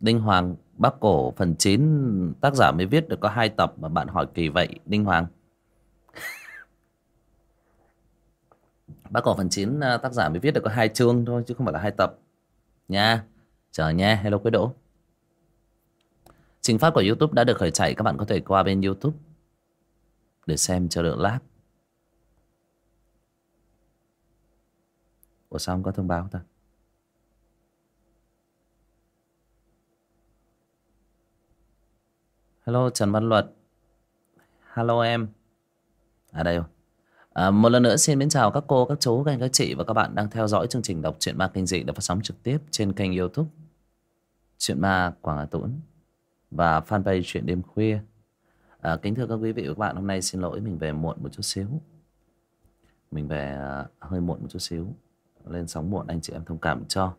Đinh Hoàng, Bác Cổ phần 9 tác giả mới viết được có hai tập mà bạn hỏi kỳ vậy, Đinh Hoàng. Bác Cổ phần 9 à, tác giả mới viết được có hai chương thôi, chứ không phải là hai tập. Nha, chờ nha, hello quý đỗ. Trình phát của youtube đã được khởi chạy, các bạn có thể qua bên youtube để xem cho đợi lát. Ủa sao không có thông báo ta? Hello trần văn luật hello em à đây rồi À, một lần nữa xin mến chào các cô, các chú, các anh, các chị và các bạn đang theo dõi chương trình đọc truyện ma kinh dị được phát sóng trực tiếp trên kênh youtube Truyện ma Quảng Hà Tũng và fanpage Truyện đêm khuya. À, kính thưa các quý vị và các bạn, hôm nay xin lỗi mình về muộn một chút xíu. Mình về uh, hơi muộn một chút xíu, lên sóng muộn anh chị em thông cảm cho.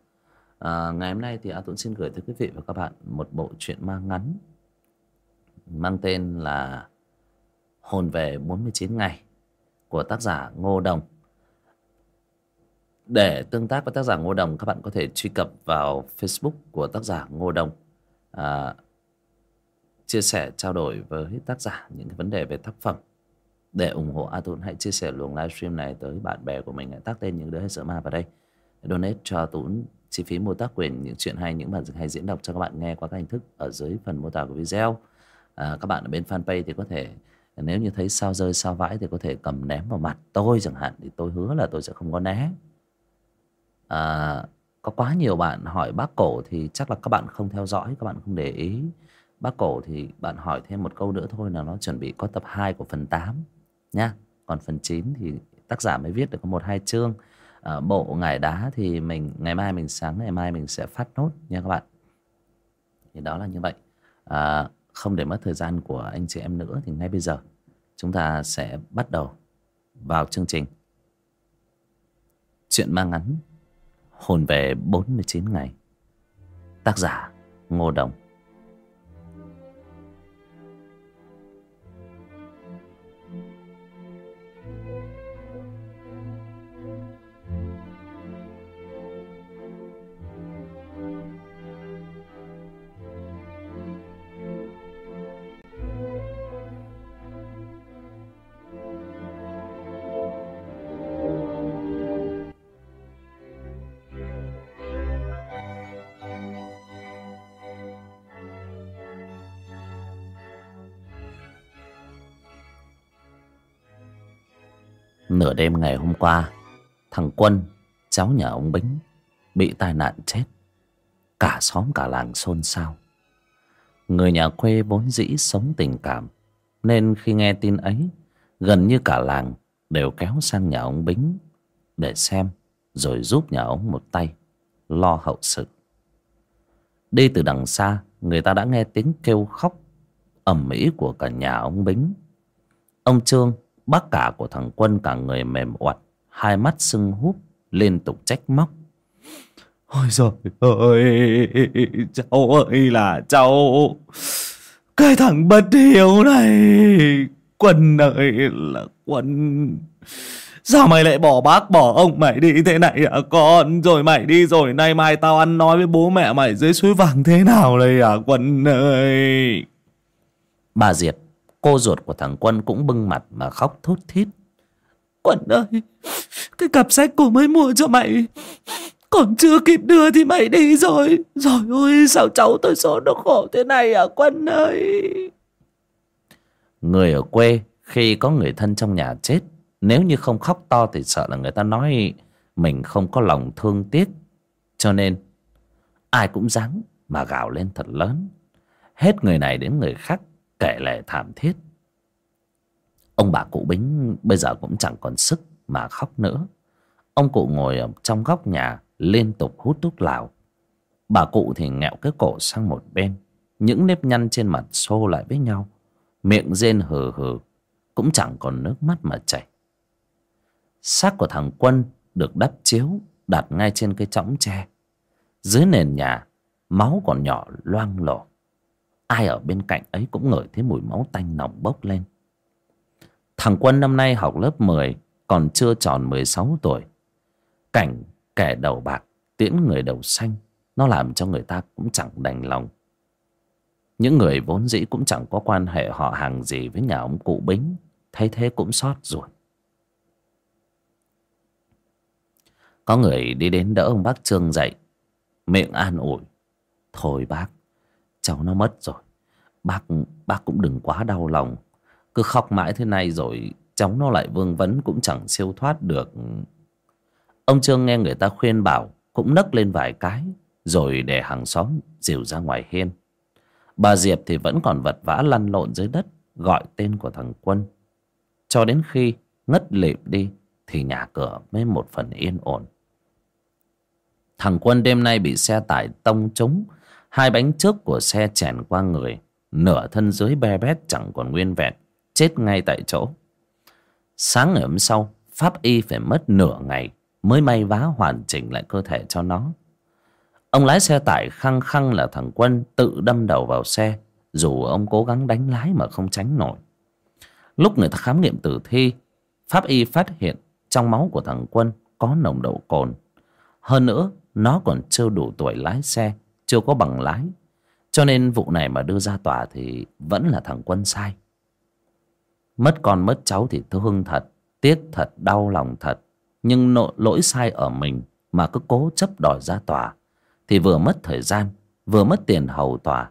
À, ngày hôm nay thì A Tuấn xin gửi tới quý vị và các bạn một bộ truyện ma ngắn mang tên là Hồn về 49 ngày của tác giả Ngô Đồng. Để tương tác với tác giả Ngô Đồng, các bạn có thể truy cập vào Facebook của tác giả Ngô Đồng. À, chia sẻ, trao đổi với tác giả những cái vấn đề về tác phẩm. Để ủng hộ A hãy chia sẻ luồng livestream này tới bạn bè của mình. Hãy tác tên những đứa hay sợ ma vào đây. Donate cho Tún chi phí mua tác quyền những chuyện hay, những bản dịch hay diễn đọc cho các bạn nghe qua các hình thức ở dưới phần mô tả của video. À, các bạn ở bên fanpage thì có thể nếu như thấy sao rơi sao vãi thì có thể cầm ném vào mặt tôi chẳng hạn thì tôi hứa là tôi sẽ không có né. À, có quá nhiều bạn hỏi bác cổ thì chắc là các bạn không theo dõi các bạn không để ý. Bác cổ thì bạn hỏi thêm một câu nữa thôi là nó chuẩn bị có tập 2 của phần 8 nha. Còn phần 9 thì tác giả mới viết được có một hai chương. À, bộ ngải đá thì mình ngày mai mình sáng ngày mai mình sẽ phát nốt nha các bạn. Thì đó là như vậy. À, không để mất thời gian của anh chị em nữa thì ngay bây giờ, chúng ta sẽ bắt đầu vào chương trình. Chuyện ma ngắn, hồn về 49 ngày. Tác giả Ngô Đồng. Đêm ngày hôm qua, Thằng Quân, Cháu nhà ông Bính, Bị tai nạn chết. Cả xóm cả làng xôn xao. Người nhà quê vốn dĩ sống tình cảm, Nên khi nghe tin ấy, Gần như cả làng Đều kéo sang nhà ông Bính Để xem Rồi giúp nhà ông một tay, Lo hậu sự. Đi từ đằng xa, Người ta đã nghe tiếng kêu khóc ầm ĩ của cả nhà ông Bính. Ông Trương Bác cả của thằng Quân cả người mềm oặt Hai mắt sưng húp Liên tục trách móc. Ôi trời ơi Cháu ơi là cháu. Cái thằng bất hiếu này Quân ơi là Quân. Sao mày lại bỏ bác bỏ ông mày đi thế này hả con? Rồi mày đi rồi nay mai tao ăn nói với bố mẹ mày dưới suối vàng thế nào đây hả Quân ơi? Bà Diệp Cô ruột của thằng Quân cũng bưng mặt mà khóc thút thít. Quân ơi, cái cặp sách của mới mua cho mày còn chưa kịp đưa thì mày đi rồi. Rồi ôi, sao cháu tôi số nó khổ thế này à Quân ơi. Người ở quê khi có người thân trong nhà chết, nếu như không khóc to thì sợ là người ta nói mình không có lòng thương tiếc. Cho nên ai cũng dáng mà gào lên thật lớn. Hết người này đến người khác kể lể thảm thiết. Ông bà cụ bính bây giờ cũng chẳng còn sức mà khóc nữa. Ông cụ ngồi ở trong góc nhà, liên tục hút thuốc lào. Bà cụ thì nghẹo cái cổ sang một bên, những nếp nhăn trên mặt xô lại với nhau. Miệng rên hừ hừ, cũng chẳng còn nước mắt mà chảy. Xác của thằng quân được đắp chiếu, đặt ngay trên cái chõng tre. Dưới nền nhà, máu còn nhỏ loang lổ ai ở bên cạnh ấy cũng ngửi thấy mùi máu tanh nồng bốc lên. Thằng quân năm nay học lớp mười, còn chưa tròn mười sáu tuổi. Cảnh kẻ đầu bạc, tiễn người đầu xanh, nó làm cho người ta cũng chẳng đành lòng. Những người vốn dĩ cũng chẳng có quan hệ họ hàng gì với nhà ông cụ bính thấy thế cũng xót ruột. Có người đi đến đỡ ông bác trương dậy miệng an ủi, thôi bác cháu nó mất rồi. Bác bác cũng đừng quá đau lòng. Cứ khóc mãi thế này rồi cháu nó lại vương vấn cũng chẳng siêu thoát được. Ông trương nghe người ta khuyên bảo, cũng nấc lên vài cái, rồi để hàng xóm dìu ra ngoài hiên. Bà diệp thì vẫn còn vật vã lăn lộn dưới đất, gọi tên của thằng quân. Cho đến khi ngất lịm đi, thì nhà cửa mới một phần yên ổn. Thằng quân đêm nay bị xe tải tông trúng hai bánh trước của xe chèn qua người, nửa thân dưới be bét chẳng còn nguyên vẹn, chết ngay tại chỗ. Sáng ngày hôm sau, pháp y phải mất nửa ngày mới may vá hoàn chỉnh lại cơ thể cho nó. Ông lái xe tải khăng khăng là thằng quân tự đâm đầu vào xe, dù ông cố gắng đánh lái mà không tránh nổi. Lúc người ta khám nghiệm tử thi, pháp y phát hiện trong máu của thằng quân có nồng độ cồn. Hơn nữa, nó còn chưa đủ tuổi lái xe chưa có bằng lái. Cho nên vụ này mà đưa ra tòa thì vẫn là thằng quân sai. Mất con, mất cháu thì thương thật, tiếc thật, đau lòng thật. Nhưng nội lỗi sai ở mình mà cứ cố chấp đòi ra tòa thì vừa mất thời gian, vừa mất tiền hầu tòa.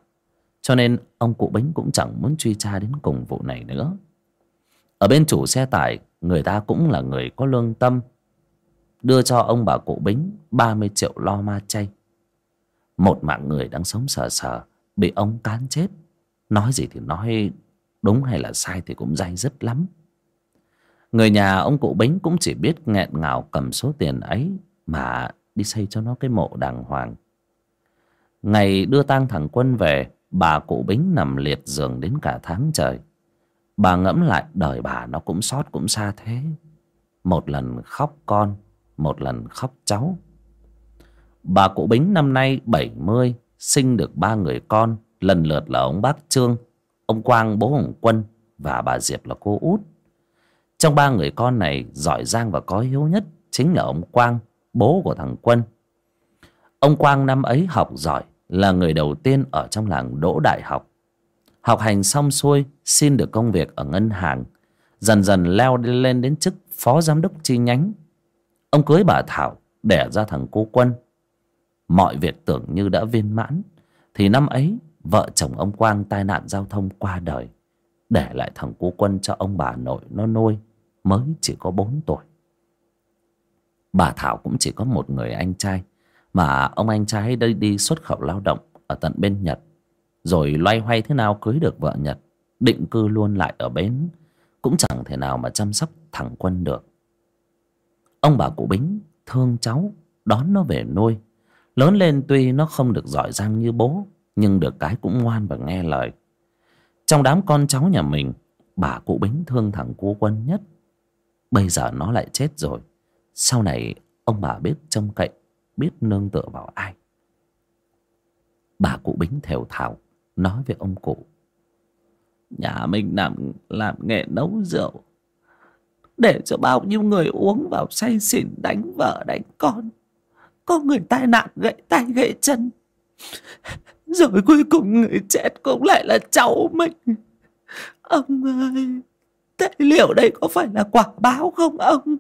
Cho nên ông cụ bính cũng chẳng muốn truy tra đến cùng vụ này nữa. Ở bên chủ xe tải, người ta cũng là người có lương tâm, đưa cho ông bà cụ bính ba mươi triệu lo ma chay một mạng người đang sống sờ sờ, bị ông cán chết. Nói gì thì nói, đúng hay là sai thì cũng dai dứt lắm. Người nhà ông cụ bính cũng chỉ biết nghẹn ngào cầm số tiền ấy mà đi xây cho nó cái mộ đàng hoàng. Ngày đưa tang thằng quân về, bà cụ bính nằm liệt giường đến cả tháng trời. Bà ngẫm lại, đời bà nó cũng xót cũng xa thế. Một lần khóc con, một lần khóc cháu bà cụ bính năm nay bảy mươi, sinh được ba người con, lần lượt là ông bác trương, ông quang bố hồng quân và bà diệp là cô út. Trong ba người con này, giỏi giang và có hiếu nhất chính là ông quang, bố của thằng quân. Ông quang năm ấy học giỏi, là người đầu tiên ở trong làng đỗ đại học. Học hành xong xuôi, xin được công việc ở ngân hàng. Dần dần leo lên đến chức phó giám đốc chi nhánh. Ông cưới bà thảo, đẻ ra thằng cô quân mọi việc tưởng như đã viên mãn. Thì năm ấy, vợ chồng ông quang tai nạn giao thông qua đời. Để lại thằng cô quân cho ông bà nội nó nuôi, mới chỉ có bốn tuổi. Bà thảo cũng chỉ có một người anh trai, mà ông anh trai đây đi xuất khẩu lao động ở tận bên nhật. Rồi loay hoay thế nào cưới được vợ nhật, định cư luôn lại ở bến, cũng chẳng thể nào mà chăm sóc thằng quân được. Ông bà cụ bính thương cháu, đón nó về nuôi lớn lên tuy nó không được giỏi giang như bố, nhưng được cái cũng ngoan và nghe lời. Trong đám con cháu nhà mình, bà cụ bính thương thằng cô quân nhất. Bây giờ nó lại chết rồi. Sau này, ông bà biết trông cậy, biết nương tựa vào ai. Bà cụ bính thều thào, nói với ông cụ. Nhà mình làm làm nghề nấu rượu. Để cho bao nhiêu người uống vào say xỉn đánh vợ đánh con có người tai nạn gãy tay gãy chân. Rồi cuối cùng người chết cũng lại là cháu mình. Ông ơi thế liệu đây có phải là quả báo không ông?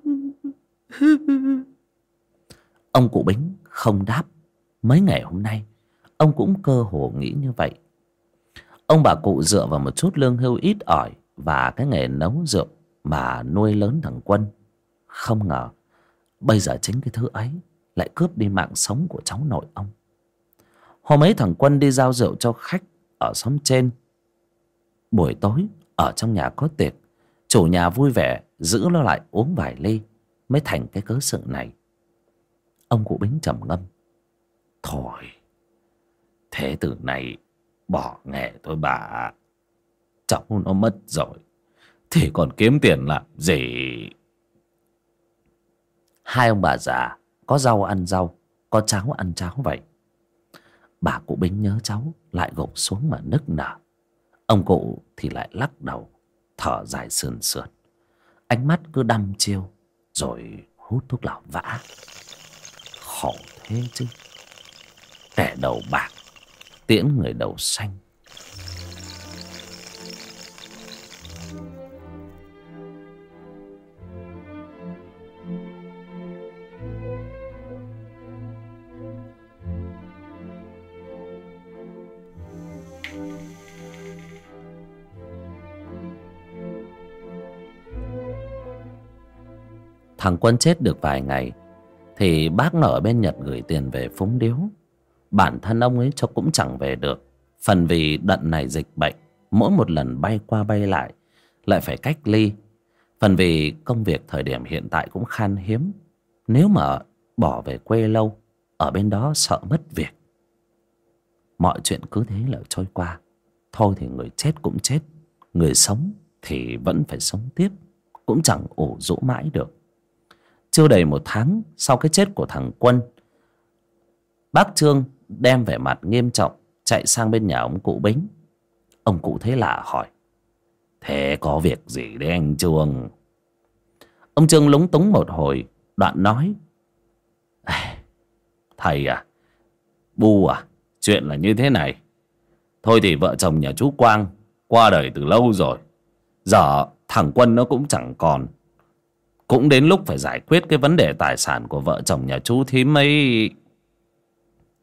Ông cụ bính không đáp. Mấy ngày hôm nay, ông cũng cơ hồ nghĩ như vậy. Ông bà cụ dựa vào một chút lương hưu ít ỏi và cái nghề nấu rượu mà nuôi lớn thằng quân. Không ngờ, bây giờ chính cái thứ ấy lại cướp đi mạng sống của cháu nội ông. Hôm ấy thằng quân đi giao rượu cho khách ở xóm trên. Buổi tối, ở trong nhà có tiệc, chủ nhà vui vẻ giữ nó lại uống vài ly mới thành cái cớ sự này. Ông cụ bính trầm ngâm. Thôi, thế từ này bỏ nghề thôi bà. Cháu nó mất rồi, thì còn kiếm tiền làm gì? Hai ông bà già có rau ăn rau, có cháo ăn cháo vậy. Bà cụ bính nhớ cháu lại gục xuống mà nức nở. Ông cụ thì lại lắc đầu, thở dài sườn sườn. Ánh mắt cứ đăm chiêu, rồi hút thuốc lào vã. Khổ thế chứ. Kẻ đầu bạc, tiễn người đầu xanh. Thằng Quân chết được vài ngày, Thì bác nó ở bên Nhật gửi tiền về phúng điếu. Bản thân ông ấy cho cũng chẳng về được, Phần vì đận này dịch bệnh, Mỗi một lần bay qua bay lại Lại phải cách ly. Phần vì công việc thời điểm hiện tại cũng khan hiếm, Nếu mà bỏ về quê lâu, Ở bên đó sợ mất việc. Mọi chuyện cứ thế là trôi qua, Thôi thì người chết cũng chết, Người sống thì vẫn phải sống tiếp, Cũng chẳng ủ rũ mãi được chưa đầy một tháng sau cái chết của thằng quân, bác trương đem vẻ mặt nghiêm trọng chạy sang bên nhà ông cụ bính. Ông cụ thấy lạ hỏi, thế có việc gì đấy anh trương? Ông trương lúng túng một hồi, đoạn nói thầy à bu à chuyện là như thế này. Thôi thì vợ chồng nhà chú quang qua đời từ lâu rồi, giờ thằng quân nó cũng chẳng còn cũng đến lúc phải giải quyết cái vấn đề tài sản của vợ chồng nhà chú thím ấy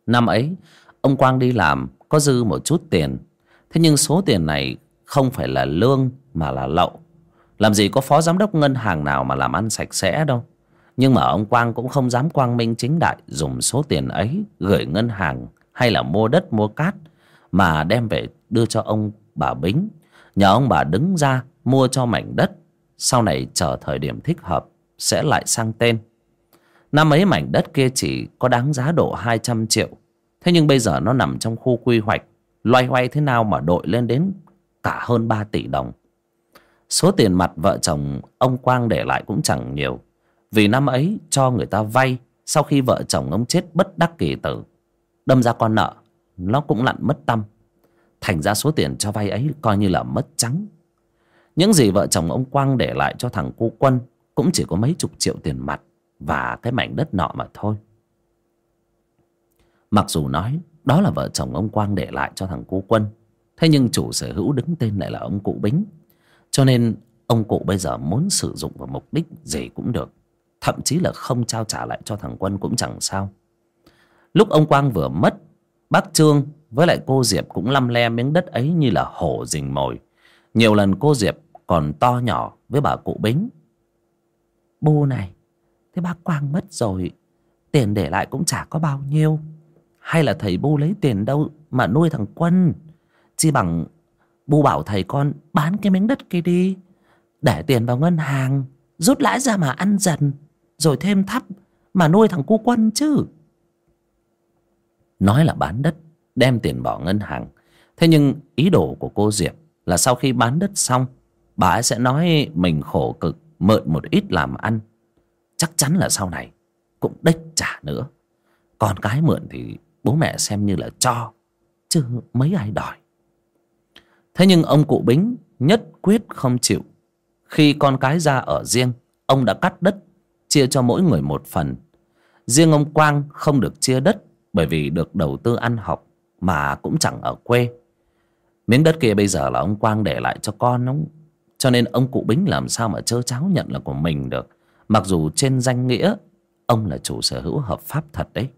năm ấy, ông quang đi làm, có dư một chút tiền. Thế nhưng số tiền này không phải là lương mà là lậu. Làm gì có phó giám đốc ngân hàng nào mà làm ăn sạch sẽ đâu. Nhưng mà ông quang cũng không dám quang minh chính đại dùng số tiền ấy gửi ngân hàng hay là mua đất, mua cát, mà đem về đưa cho ông bà bính. Nhờ ông bà đứng ra mua cho mảnh đất sau này chờ thời điểm thích hợp, sẽ lại sang tên. Năm ấy mảnh đất kia chỉ có đáng giá độ hai trăm triệu. Thế nhưng bây giờ nó nằm trong khu quy hoạch, loay hoay thế nào mà đội lên đến cả hơn ba tỷ đồng. Số tiền mặt vợ chồng ông quang để lại cũng chẳng nhiều, vì năm ấy cho người ta vay sau khi vợ chồng ông chết bất đắc kỳ tử. Đâm ra con nợ, nó cũng lặn mất tâm. Thành ra số tiền cho vay ấy coi như là mất trắng những gì vợ chồng ông Quang để lại cho thằng cu quân Cũng chỉ có mấy chục triệu tiền mặt Và cái mảnh đất nọ mà thôi. Mặc dù nói Đó là vợ chồng ông Quang để lại cho thằng cu quân, Thế nhưng chủ sở hữu đứng tên lại là ông cụ Bính. Cho nên ông cụ bây giờ muốn sử dụng vào mục đích gì cũng được, Thậm chí là không trao trả lại cho thằng Quân cũng chẳng sao. Lúc ông Quang vừa mất, Bác Trương với lại cô Diệp cũng lăm le miếng đất ấy như là hổ rình mồi. Nhiều lần cô Diệp còn to nhỏ với bà cụ bính. Bu này, thế bác quang mất rồi, tiền để lại cũng chả có bao nhiêu. Hay là thầy bu lấy tiền đâu mà nuôi thằng quân? Chi bằng bu bảo thầy con bán cái miếng đất kia đi, để tiền vào ngân hàng, rút lãi ra mà ăn dần, rồi thêm thắp mà nuôi thằng cu quân chứ. Nói là bán đất, đem tiền bỏ ngân hàng. Thế nhưng ý đồ của cô diệp là sau khi bán đất xong bà ấy sẽ nói mình khổ cực, mượn một ít làm ăn. Chắc chắn là sau này cũng đếch trả nữa. Con cái mượn thì bố mẹ xem như là cho, chứ mấy ai đòi. Thế nhưng ông cụ bính nhất quyết không chịu. Khi con cái ra ở riêng, ông đã cắt đất, chia cho mỗi người một phần. Riêng ông quang không được chia đất bởi vì được đầu tư ăn học mà cũng chẳng ở quê. Miếng đất kia bây giờ là ông quang để lại cho con, ông cho nên ông cụ bính làm sao mà chơ cháo nhận là của mình được. Mặc dù trên danh nghĩa, ông là chủ sở hữu hợp pháp thật đấy.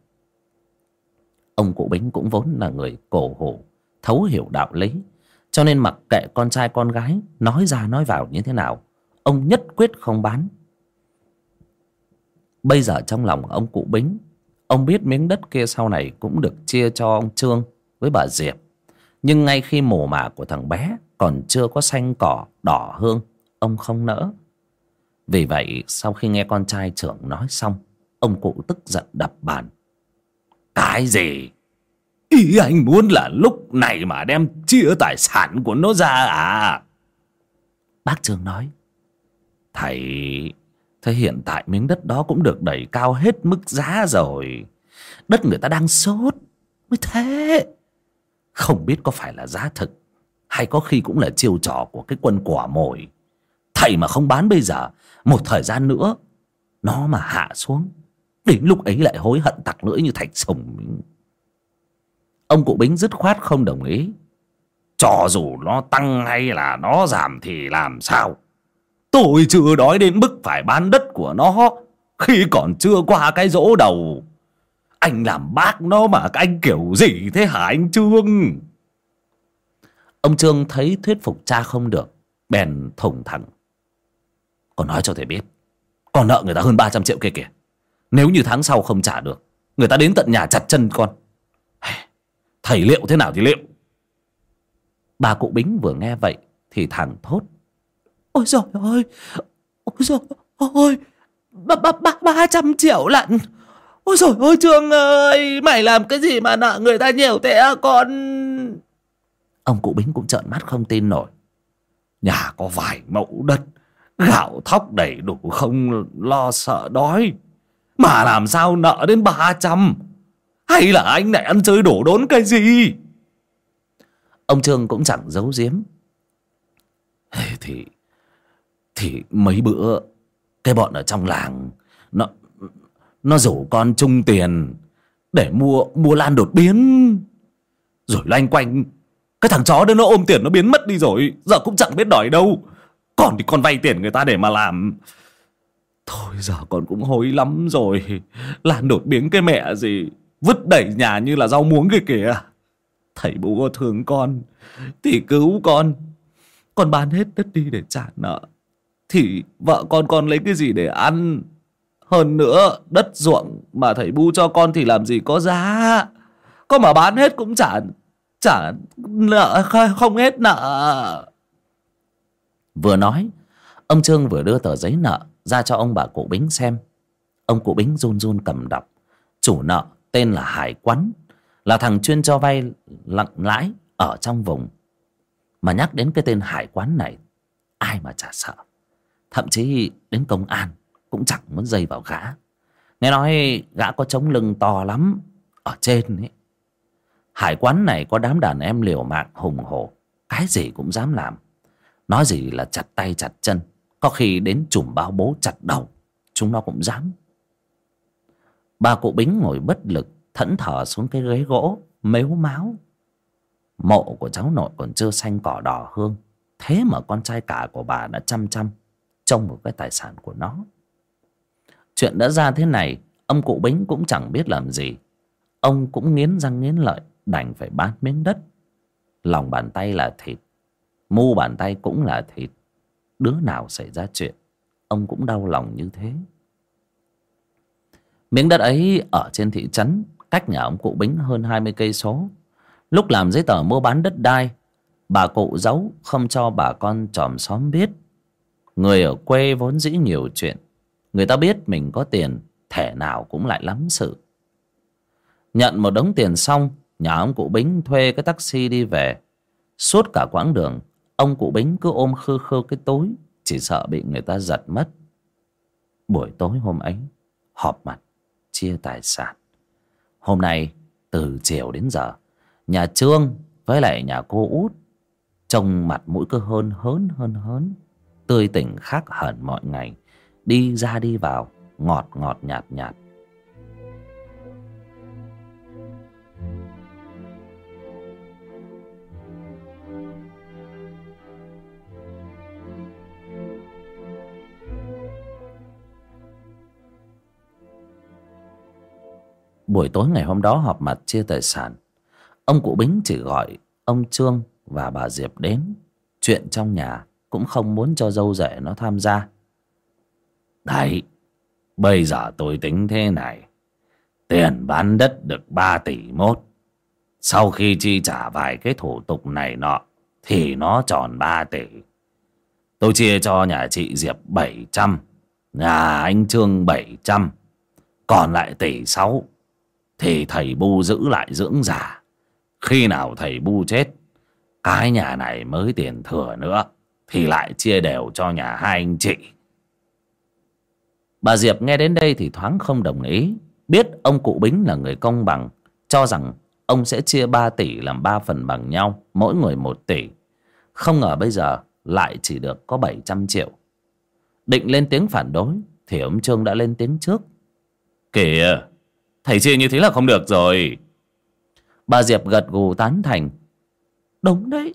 Ông cụ bính cũng vốn là người cổ hủ, thấu hiểu đạo lý. Cho nên mặc kệ con trai con gái, nói ra nói vào như thế nào, ông nhất quyết không bán. Bây giờ trong lòng ông cụ bính, ông biết miếng đất kia sau này cũng được chia cho ông trương với bà diệp. Nhưng ngay khi mồ mả của thằng bé còn chưa có xanh cỏ đỏ hương, ông không nỡ. Vì vậy, sau khi nghe con trai trưởng nói xong, ông cụ tức giận đập bàn. Cái gì? Ý anh muốn là lúc này mà đem chia tài sản của nó ra à? Bác trường nói, thầy, thế hiện tại miếng đất đó cũng được đẩy cao hết mức giá rồi. Đất người ta đang sốt mới thế. Không biết có phải là giá thực hay có khi cũng là chiêu trò của cái quân quả mồi. Thầy mà không bán bây giờ, một thời gian nữa, nó mà hạ xuống. Đến lúc ấy lại hối hận tặc lưỡi như thạch sùng. Ông cụ bính dứt khoát không đồng ý. Cho dù nó tăng hay là nó giảm thì làm sao? Tôi chưa đói đến mức phải bán đất của nó khi còn chưa qua cái rỗ đầu. Anh làm bác nó mà anh kiểu gì thế hả anh trương? Ông trương thấy thuyết phục cha không được, bèn thủng thẳng. Còn nói cho thầy biết, con nợ người ta hơn 300 triệu kia kìa. Nếu như tháng sau không trả được, người ta đến tận nhà chặt chân con. Thầy liệu thế nào thì liệu. Bà cụ bính vừa nghe vậy thì thẳng thốt. Ôi giời ơi, ôi giời ơi, ba ba ba ba trăm triệu lận. Ôi giời ơi, trương ơi, mày làm cái gì mà nợ người ta nhiều thế à con? Ông cụ bính cũng trợn mắt không tin nổi. Nhà có vài mẫu đất, gạo thóc đầy đủ không lo sợ đói. Mà làm sao nợ đến ba trăm? Hay là anh lại ăn chơi đổ đốn cái gì? Ông trương cũng chẳng giấu giếm. Thì thì mấy bữa, cái bọn ở trong làng, nó nó rủ con chung tiền để mua mua lan đột biến. Rồi loanh quanh cái thằng chó đó nó ôm tiền nó biến mất đi rồi. Giờ cũng chẳng biết đòi đâu. Còn thì con vay tiền người ta để mà làm. Thôi, giờ con cũng hối lắm rồi. Làm đột biến cái mẹ gì, vứt đẩy nhà như là rau muống kìa kìa. Thầy bố có thương con, thì cứu con. Con bán hết đất đi để trả nợ. Thì vợ con con lấy cái gì để ăn? Hơn nữa, đất ruộng mà thầy bu cho con thì làm gì có giá? Có mà bán hết cũng chả chả nợ không hết nợ. Vừa nói, ông trương vừa đưa tờ giấy nợ ra cho ông bà cụ bính xem. Ông cụ bính run run cầm đọc. Chủ nợ tên là hải quán, là thằng chuyên cho vay lặng lãi ở trong vùng. Mà nhắc đến cái tên hải quán này, ai mà chả sợ. Thậm chí đến công an cũng chẳng muốn dây vào gã. Nghe nói gã có chống lưng to lắm, ở trên ấy hải quán này có đám đàn em liều mạng hùng hổ. Cái gì cũng dám làm. Nói gì là chặt tay chặt chân. Có khi đến chùm bao bố chặt đầu. Chúng nó cũng dám. Bà cụ bính ngồi bất lực, thẫn thờ xuống cái ghế gỗ, mếu máo mộ của cháu nội còn chưa xanh cỏ đỏ hương. Thế mà con trai cả của bà đã chăm chăm, trông một cái tài sản của nó. Chuyện đã ra thế này, ông cụ bính cũng chẳng biết làm gì. Ông cũng nghiến răng nghiến lợi đành phải bán miếng đất. Lòng bàn tay là thịt, mu bàn tay cũng là thịt. Đứa nào xảy ra chuyện, ông cũng đau lòng như thế. Miếng đất ấy ở trên thị trấn, cách nhà ông cụ bính hơn hai mươi cây số. Lúc làm giấy tờ mua bán đất đai, bà cụ giấu không cho bà con chòm xóm biết. Người ở quê vốn dĩ nhiều chuyện, người ta biết mình có tiền thể nào cũng lại lắm sự. Nhận một đống tiền xong nhà ông cụ bính thuê cái taxi đi về. Suốt cả quãng đường, ông cụ bính cứ ôm khư khư cái túi, chỉ sợ bị người ta giật mất. Buổi tối hôm ấy, họp mặt, chia tài sản. Hôm nay, từ chiều đến giờ, nhà trương với lại nhà cô út trông mặt mũi cứ hơn, hớn hơn, hớn. Tươi tỉnh khác hẳn mọi ngày. Đi ra đi vào, ngọt ngọt, nhạt nhạt. Buổi tối ngày hôm đó họp mặt chia tài sản. Ông cụ bính chỉ gọi ông trương và bà diệp đến. Chuyện trong nhà cũng không muốn cho dâu rể nó tham gia. Đấy, bây giờ tôi tính thế này. Tiền bán đất được ba tỷ mốt. Sau khi chi trả vài cái thủ tục này nọ, thì nó tròn ba tỷ. Tôi chia cho nhà chị diệp bảy trăm, nhà anh trương bảy trăm, còn lại tỷ sáu thì thầy bu giữ lại dưỡng già. Khi nào thầy bu chết, cái nhà này mới tiền thừa nữa, thì lại chia đều cho nhà hai anh chị. Bà diệp nghe đến đây thì thoáng không đồng ý. Biết ông cụ bính là người công bằng, cho rằng ông sẽ chia ba tỷ làm ba phần bằng nhau, mỗi người một tỷ. Không ngờ bây giờ lại chỉ được có bảy trăm triệu. Định lên tiếng phản đối, thì ông trương đã lên tiếng trước. Kìa! Thầy chia như thế là không được rồi. Bà diệp gật gù tán thành. Đúng đấy,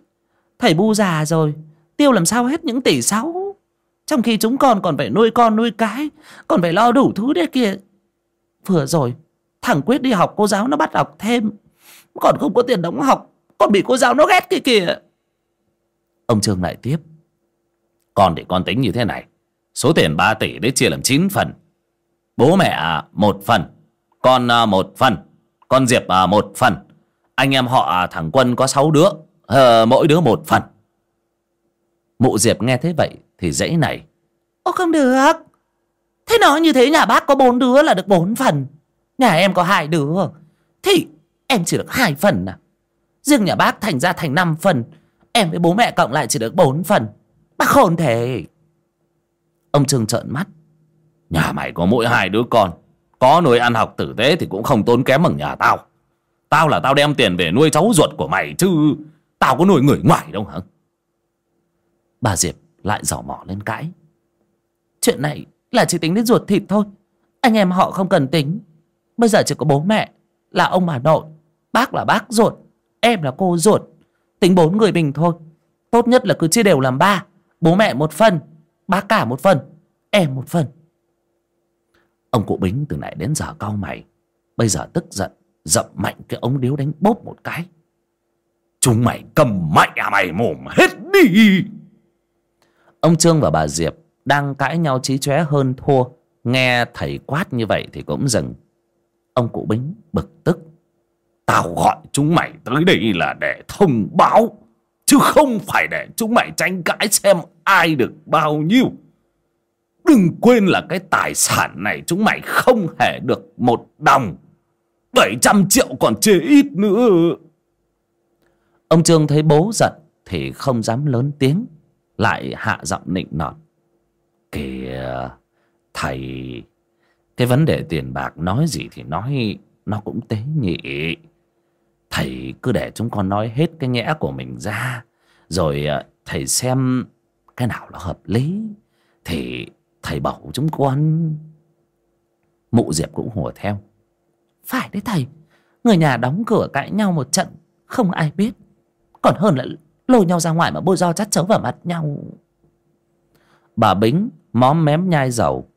thầy bu già rồi, tiêu làm sao hết những tỷ sáu. Trong khi chúng con còn phải nuôi con nuôi cái, còn phải lo đủ thứ đấy kìa. Vừa rồi, thằng quyết đi học, cô giáo nó bắt học thêm. Còn không có tiền đóng học, còn bị cô giáo nó ghét kìa kìa. Ông trương lại tiếp. Con để con tính như thế này, số tiền ba tỷ đấy chia làm chín phần. Bố mẹ à, một phần con à, một phần. Con diệp à, một phần. Anh em họ à, thằng quân có sáu đứa. Mỗi đứa một phần. Mụ diệp nghe thế vậy thì dãy này ô không được. Thế nói như thế nhà bác có bốn đứa là được bốn phần. Nhà em có hai đứa. Thì em chỉ được hai phần à. Riêng nhà bác thành ra thành năm phần. Em với bố mẹ cộng lại chỉ được bốn phần. Bác khôn thế. Ông trương trợn mắt. Nhà mày có mỗi hai đứa con có nuôi ăn học tử tế thì cũng không tốn kém bằng nhà tao. Tao là tao đem tiền về nuôi cháu ruột của mày chứ. Tao có nuôi người ngoài đâu hả? Bà diệp lại dò mỏ lên cãi. Chuyện này là chỉ tính đến ruột thịt thôi. Anh em họ không cần tính. Bây giờ chỉ có bố mẹ là ông bà nội, bác là bác ruột, em là cô ruột. Tính bốn người mình thôi. Tốt nhất là cứ chia đều làm ba. Bố mẹ một phần, bác cả một phần, em một phần ông cụ bính từ nãy đến giờ cau mày. Bây giờ tức giận, dậm mạnh cái ống điếu đánh bốp một cái. Chúng mày cầm mạnh à mày, mồm hết đi. Ông trương và bà diệp đang cãi nhau trí chóe hơn thua. Nghe thầy quát như vậy thì cũng dừng. Ông cụ bính bực tức. Tao gọi chúng mày tới đây là để thông báo, chứ không phải để chúng mày tranh cãi xem ai được bao nhiêu đừng quên là cái tài sản này chúng mày không hề được một đồng. Bảy trăm triệu còn chê ít nữa. Ông trương thấy bố giận thì không dám lớn tiếng, lại hạ giọng nịnh nọt. Kìa, thầy, cái vấn đề tiền bạc nói gì thì nói, nó cũng tế nhị. Thầy cứ để chúng con nói hết cái nhẽ của mình ra, rồi à, thầy xem cái nào là hợp lý, thì thầy bảo chúng con, mụ diệp cũng hùa theo. Phải đấy thầy, người nhà đóng cửa cãi nhau một trận, không ai biết. Còn hơn là lôi nhau ra ngoài mà bôi do chát chấu vào mặt nhau. Bà bính móm mém nhai dầu.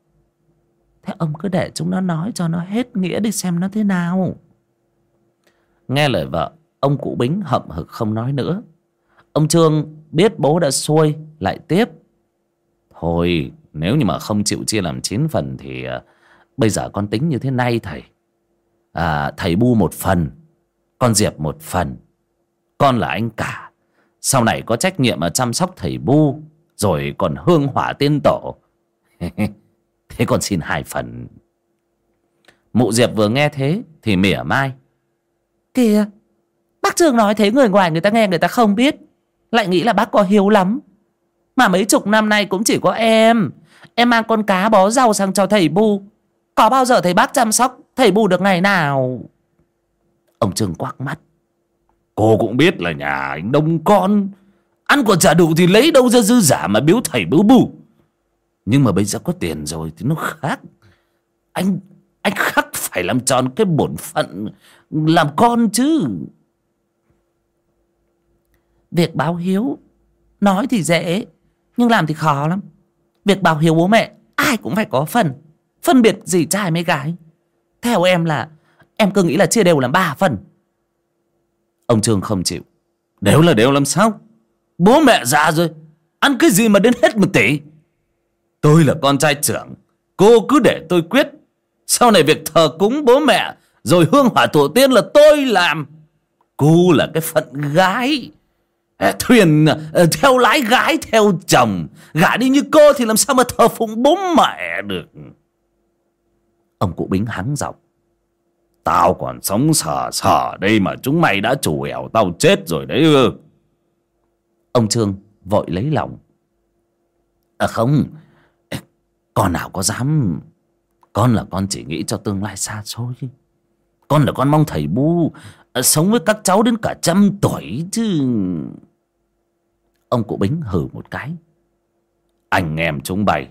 Thế ông cứ để chúng nó nói cho nó hết nghĩa đi xem nó thế nào. Nghe lời vợ, ông cụ bính hậm hực không nói nữa. Ông trương biết bố đã xuôi, lại tiếp. Thôi nếu như mà không chịu chia làm chín phần thì à, bây giờ con tính như thế này thầy. À, thầy bu một phần con diệp một phần con là anh cả. Sau này có trách nhiệm mà chăm sóc thầy bu rồi còn hương hỏa tiên tổ. Thế con xin hai phần. Mụ diệp vừa nghe thế thì mỉa mai. Kìa bác trương nói thế người ngoài người ta nghe người ta không biết. Lại nghĩ là bác có hiếu lắm. Mà mấy chục năm nay cũng chỉ có em em mang con cá bó rau sang cho thầy bu. Có bao giờ thầy bác chăm sóc thầy bu được ngày nào? Ông trương quắc mắt. Cô cũng biết là nhà anh đông con. Ăn còn trả đủ thì lấy đâu ra dư giả mà biếu thầy biếu bù nhưng mà bây giờ có tiền rồi thì nó khác. Anh anh khắc phải làm tròn cái bổn phận làm con chứ. Việc báo hiếu, nói thì dễ, nhưng làm thì khó lắm việc bảo hiếu bố mẹ, ai cũng phải có phần. Phân biệt gì trai mấy gái. Theo em là, em cứ nghĩ là chia đều làm ba phần. Ông trương không chịu. Đều là đều làm sao? Bố mẹ già rồi, ăn cái gì mà đến hết một tỷ? Tôi là con trai trưởng, cô cứ để tôi quyết. Sau này việc thờ cúng bố mẹ, rồi hương hỏa tổ tiên là tôi làm. Cô là cái phận gái. Ờ, thuyền ờ, theo lái gái, theo chồng. Gả đi như cô thì làm sao mà thờ phụng bố mẹ được? Ông cụ bính hắng giọng. Tao còn sống sờ sờ đây mà chúng mày đã chủ ẻo tao chết rồi đấy ư. Ông trương vội lấy lòng. À không. Con nào có dám? Con là con chỉ nghĩ cho tương lai xa xôi. Con là con mong thầy bu Ờ, sống với các cháu đến cả trăm tuổi chứ. Ông cụ bính hừ một cái. Anh em chúng bày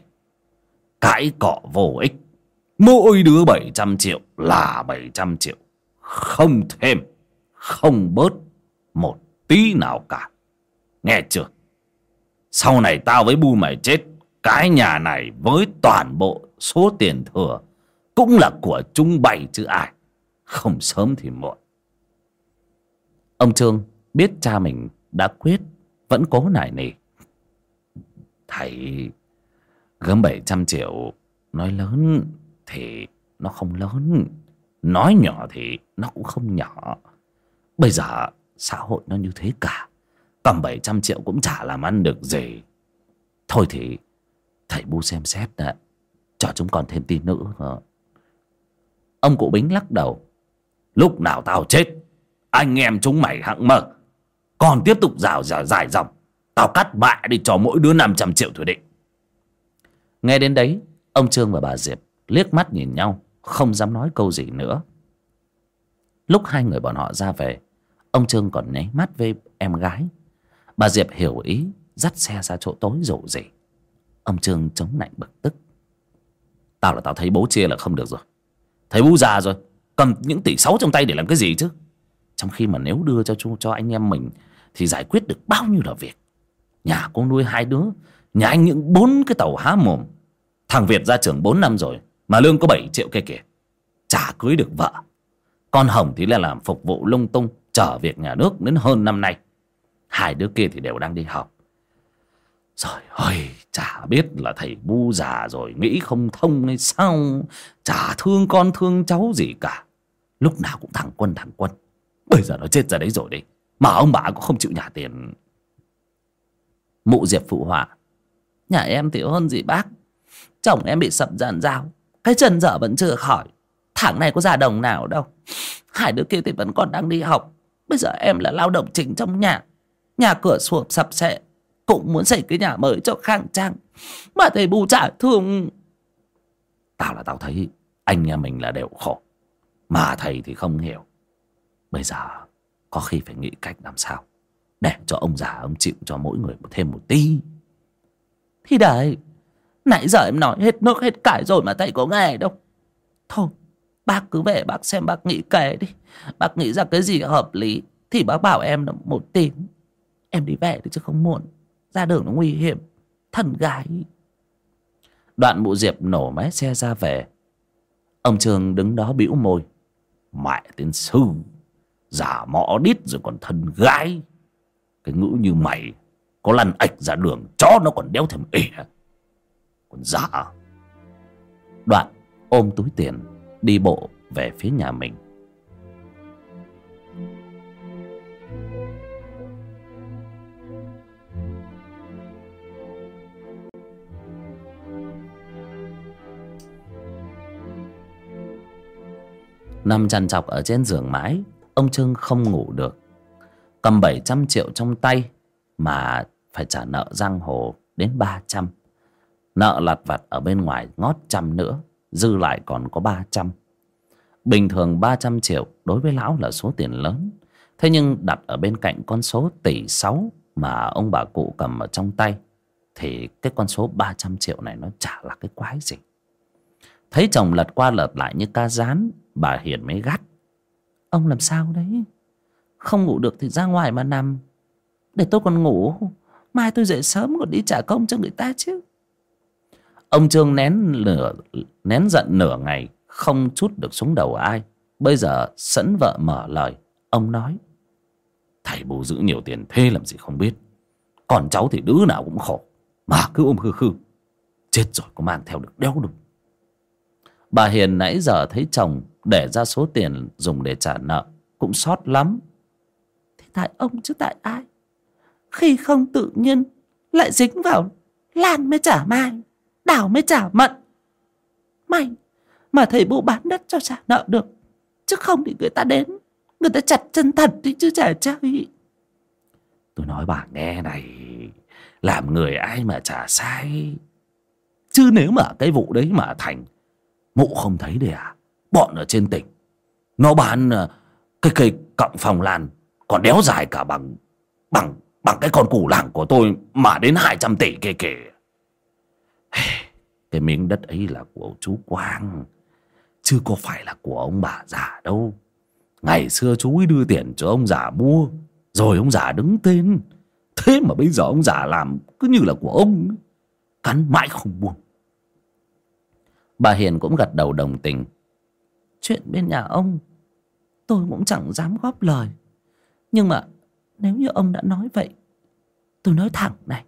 cãi cọ vô ích. Mỗi đứa bảy trăm triệu là bảy trăm triệu. Không thêm, không bớt một tí nào cả. Nghe chưa? Sau này tao với bu mày chết, cái nhà này với toàn bộ số tiền thừa cũng là của chúng bày chứ ai. Không sớm thì muộn ông trương biết cha mình đã quyết, vẫn cố nài nỉ. Thầy gấm bảy trăm triệu, nói lớn thì nó không lớn, nói nhỏ thì nó cũng không nhỏ. Bây giờ xã hội nó như thế cả cầm bảy trăm triệu cũng chả làm ăn được gì. Thôi thì thầy bu xem xét đã, cho chúng còn thêm tin nữa. Ông cụ bính lắc đầu, lúc nào tao chết anh em chúng mày hạng mơ còn tiếp tục rào rào dài dòng. Tao cắt bạ đi cho mỗi đứa năm trăm triệu thôi định nghe đến đấy, ông trương và bà diệp liếc mắt nhìn nhau, không dám nói câu gì nữa. Lúc hai người bọn họ ra về, ông trương còn nháy mắt với em gái. Bà diệp hiểu ý, dắt xe ra chỗ tối rủ rỉ. Ông trương chống lạnh bực tức. Tao là tao thấy bố chia là không được rồi. Thấy bố già rồi, cầm những tỷ sáu trong tay để làm cái gì chứ? Trong khi mà nếu đưa cho cho anh em mình thì giải quyết được bao nhiêu là việc. Nhà cô nuôi hai đứa, nhà anh những bốn cái tàu há mồm. Thằng việt ra trường bốn năm rồi mà lương có bảy triệu kia kìa. Chả cưới được vợ. Con hồng thì là làm phục vụ lung tung chở việc nhà nước đến hơn năm nay. Hai đứa kia thì đều đang đi học. Rồi ơi chả biết là thầy bu già rồi nghĩ không thông hay sao? Chả thương con thương cháu gì cả. Lúc nào cũng thằng quân thằng quân bây giờ nó chết ra đấy rồi đi mà ông bà cũng không chịu trả tiền. Mụ diệp phụ họa, nhà em thì hơn gì bác. Chồng em bị sập dàn dao. Cái chân dở vẫn chưa khỏi. Thằng này có già đồng nào đâu. Hai đứa kia thì vẫn còn đang đi học. Bây giờ em là lao động chính trong nhà. Nhà cửa sụp sập sệ cũng muốn xây cái nhà mới cho khang trang. Mà thầy bù trả thương tao là tao thấy anh nhà mình là đều khổ. Mà thầy thì không hiểu bây giờ, có khi phải nghĩ cách làm sao để cho ông già ông chịu cho mỗi người thêm một tí. Thì đấy, nãy giờ em nói hết nước hết cải rồi mà thầy có nghe đâu. Thôi, bác cứ về bác xem bác nghĩ kể đi. Bác nghĩ ra cái gì hợp lý thì bác bảo em một tiếng. Em đi về đi chứ không muộn, ra đường nó nguy hiểm thần gái. Đoạn mụ diệp nổ máy xe ra về. Ông trường đứng đó bĩu môi. Mẹ tên sư giả mõ đít rồi còn thân gái. Cái ngữ như mày, có lăn ạch ra đường, chó nó còn đeo thêm ỉa còn giả. Đoạn ôm túi tiền, đi bộ về phía nhà mình. Nằm chằn chọc ở trên giường mái ông trưng không ngủ được. Cầm bảy trăm triệu trong tay mà phải trả nợ giang hồ đến ba trăm. Nợ lặt vặt ở bên ngoài ngót trăm nữa, dư lại còn có ba trăm. Bình thường ba trăm triệu đối với lão là số tiền lớn. Thế nhưng đặt ở bên cạnh con số tỷ sáu mà ông bà cụ cầm ở trong tay, thì cái con số ba trăm triệu này nó chả là cái quái gì. Thấy chồng lật qua lật lại như ca rán, bà hiền mới gắt ông làm sao đấy? Không ngủ được thì ra ngoài mà nằm. Để tôi còn ngủ. Mai tôi dậy sớm còn đi trả công cho người ta chứ. Ông trương nén lửa, nén giận nửa ngày, không chút được xuống đầu ai. Bây giờ sẵn vợ mở lời. Ông nói, thầy bù giữ nhiều tiền thế làm gì không biết. Còn cháu thì đứa nào cũng khổ. Mà cứ ôm khư khư. Chết rồi có mang theo được đéo được bà hiền nãy giờ thấy chồng để ra số tiền dùng để trả nợ cũng sót lắm. Thế tại ông chứ tại ai? Khi không tự nhiên lại dính vào lan mới trả mai đảo mới trả mận. May mà thầy bố bán đất cho trả nợ được chứ không thì người ta đến người ta chặt chân thật đi chứ chả chơi tôi nói bà nghe này làm người ai mà trả sai? Chứ nếu mà cái vụ đấy mà thành mụ không thấy đấy à bọn ở trên tỉnh. Nó bán ờ, cái cây cọng phòng lan còn đéo dài cả bằng bằng bằng cái con củ làng của tôi mà đến hai trăm tỷ kìa kìa. Cái miếng đất ấy là của chú Quang, chứ có phải là của ông bà già đâu. Ngày xưa chú ấy đưa tiền cho ông già mua, Rồi ông già đứng tên. Thế mà bây giờ ông già làm cứ như là của ông, Cắn mãi không buông. Bà Hiền cũng gật đầu đồng tình. Chuyện bên nhà ông, Tôi cũng chẳng dám góp lời. Nhưng mà Nếu như ông đã nói vậy, Tôi nói thẳng này,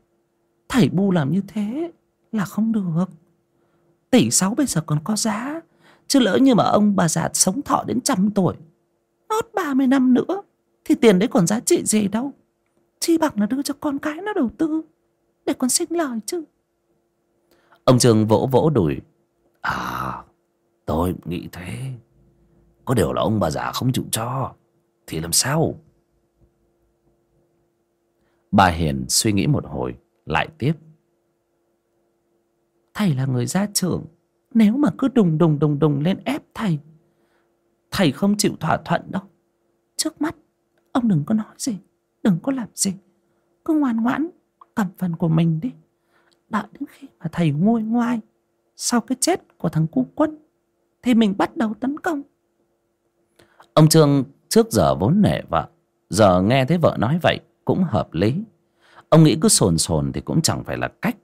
Thầy Bu làm như thế là không được. Tỷ sáu bây giờ còn có giá, Chứ lỡ như mà ông bà già sống thọ đến trăm tuổi Nốt ba mươi năm nữa, Thì tiền đấy còn giá trị gì đâu. Chi bằng là đưa cho con cái nó đầu tư, Để con xin lời chứ. Ông Trương vỗ vỗ đùi. À tôi nghĩ thế. Có điều là ông bà già không chịu cho, Thì làm sao? Bà Hiền suy nghĩ một hồi, Lại tiếp. Thầy là người gia trưởng, Nếu mà cứ đùng đùng đùng đùng lên ép thầy Thầy không chịu thỏa thuận đâu. Trước mắt, Ông đừng có nói gì, Đừng có làm gì. Cứ ngoan ngoãn, cầm phần của mình đi. Đợi đến khi mà thầy nguôi ngoai Sau cái chết của thằng cu quân, Thì mình bắt đầu tấn công. Ông Trương trước giờ vốn nể vợ, Giờ nghe thấy vợ nói vậy Cũng hợp lý. Ông nghĩ cứ sồn sồn thì cũng chẳng phải là cách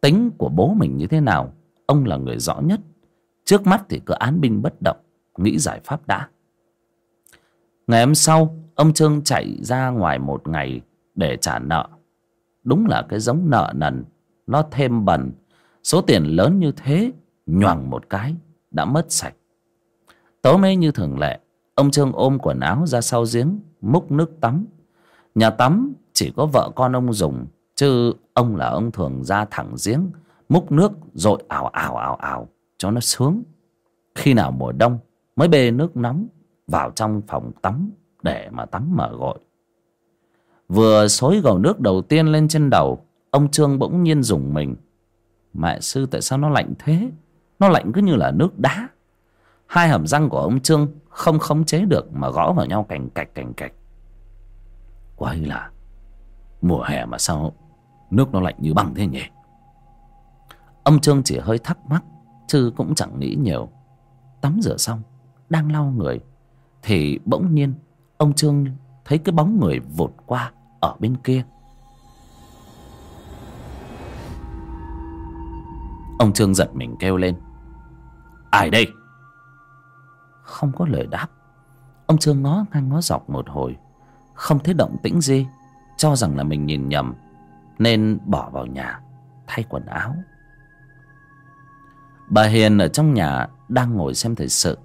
Tính của bố mình như thế nào. Ông là người rõ nhất. Trước mắt thì cứ án binh bất động, Nghĩ giải pháp đã. Ngày hôm sau, Ông Trương chạy ra ngoài một ngày Để trả nợ. Đúng là cái giống nợ nần, Nó thêm bẩn Số tiền lớn như thế, Nhoằng một cái, Đã mất sạch. Tối mấy như thường lệ Ông Trương ôm quần áo ra sau giếng, Múc nước tắm. Nhà tắm chỉ có vợ con ông dùng, Chứ ông là ông thường ra thẳng giếng, Múc nước rồi ảo ảo ảo ảo Cho nó sướng. Khi nào mùa đông, mới bê nước nóng Vào trong phòng tắm Để mà tắm mở gội Vừa xối gầu nước đầu tiên lên trên đầu, Ông Trương bỗng nhiên dùng mình. Mẹ sư, tại sao nó lạnh thế? Nó lạnh cứ như là nước đá. Hai hàm răng của ông Trương Không khống chế được Mà gõ vào nhau cành cạch cành cạch. Quái là Mùa hè mà sao Nước nó lạnh như băng thế nhỉ? Ông Trương chỉ hơi thắc mắc, Chứ cũng chẳng nghĩ nhiều. Tắm rửa xong, Đang lau người, Thì bỗng nhiên Ông Trương thấy cái bóng người vụt qua Ở bên kia. Ông Trương giật mình kêu lên. Ai đây? Không có lời đáp. Ông Trương ngó ngang ngó dọc một hồi, Không thấy động tĩnh gì, Cho rằng là mình nhìn nhầm, Nên bỏ vào nhà, Thay quần áo. Bà Hiền ở trong nhà Đang ngồi xem thời sự.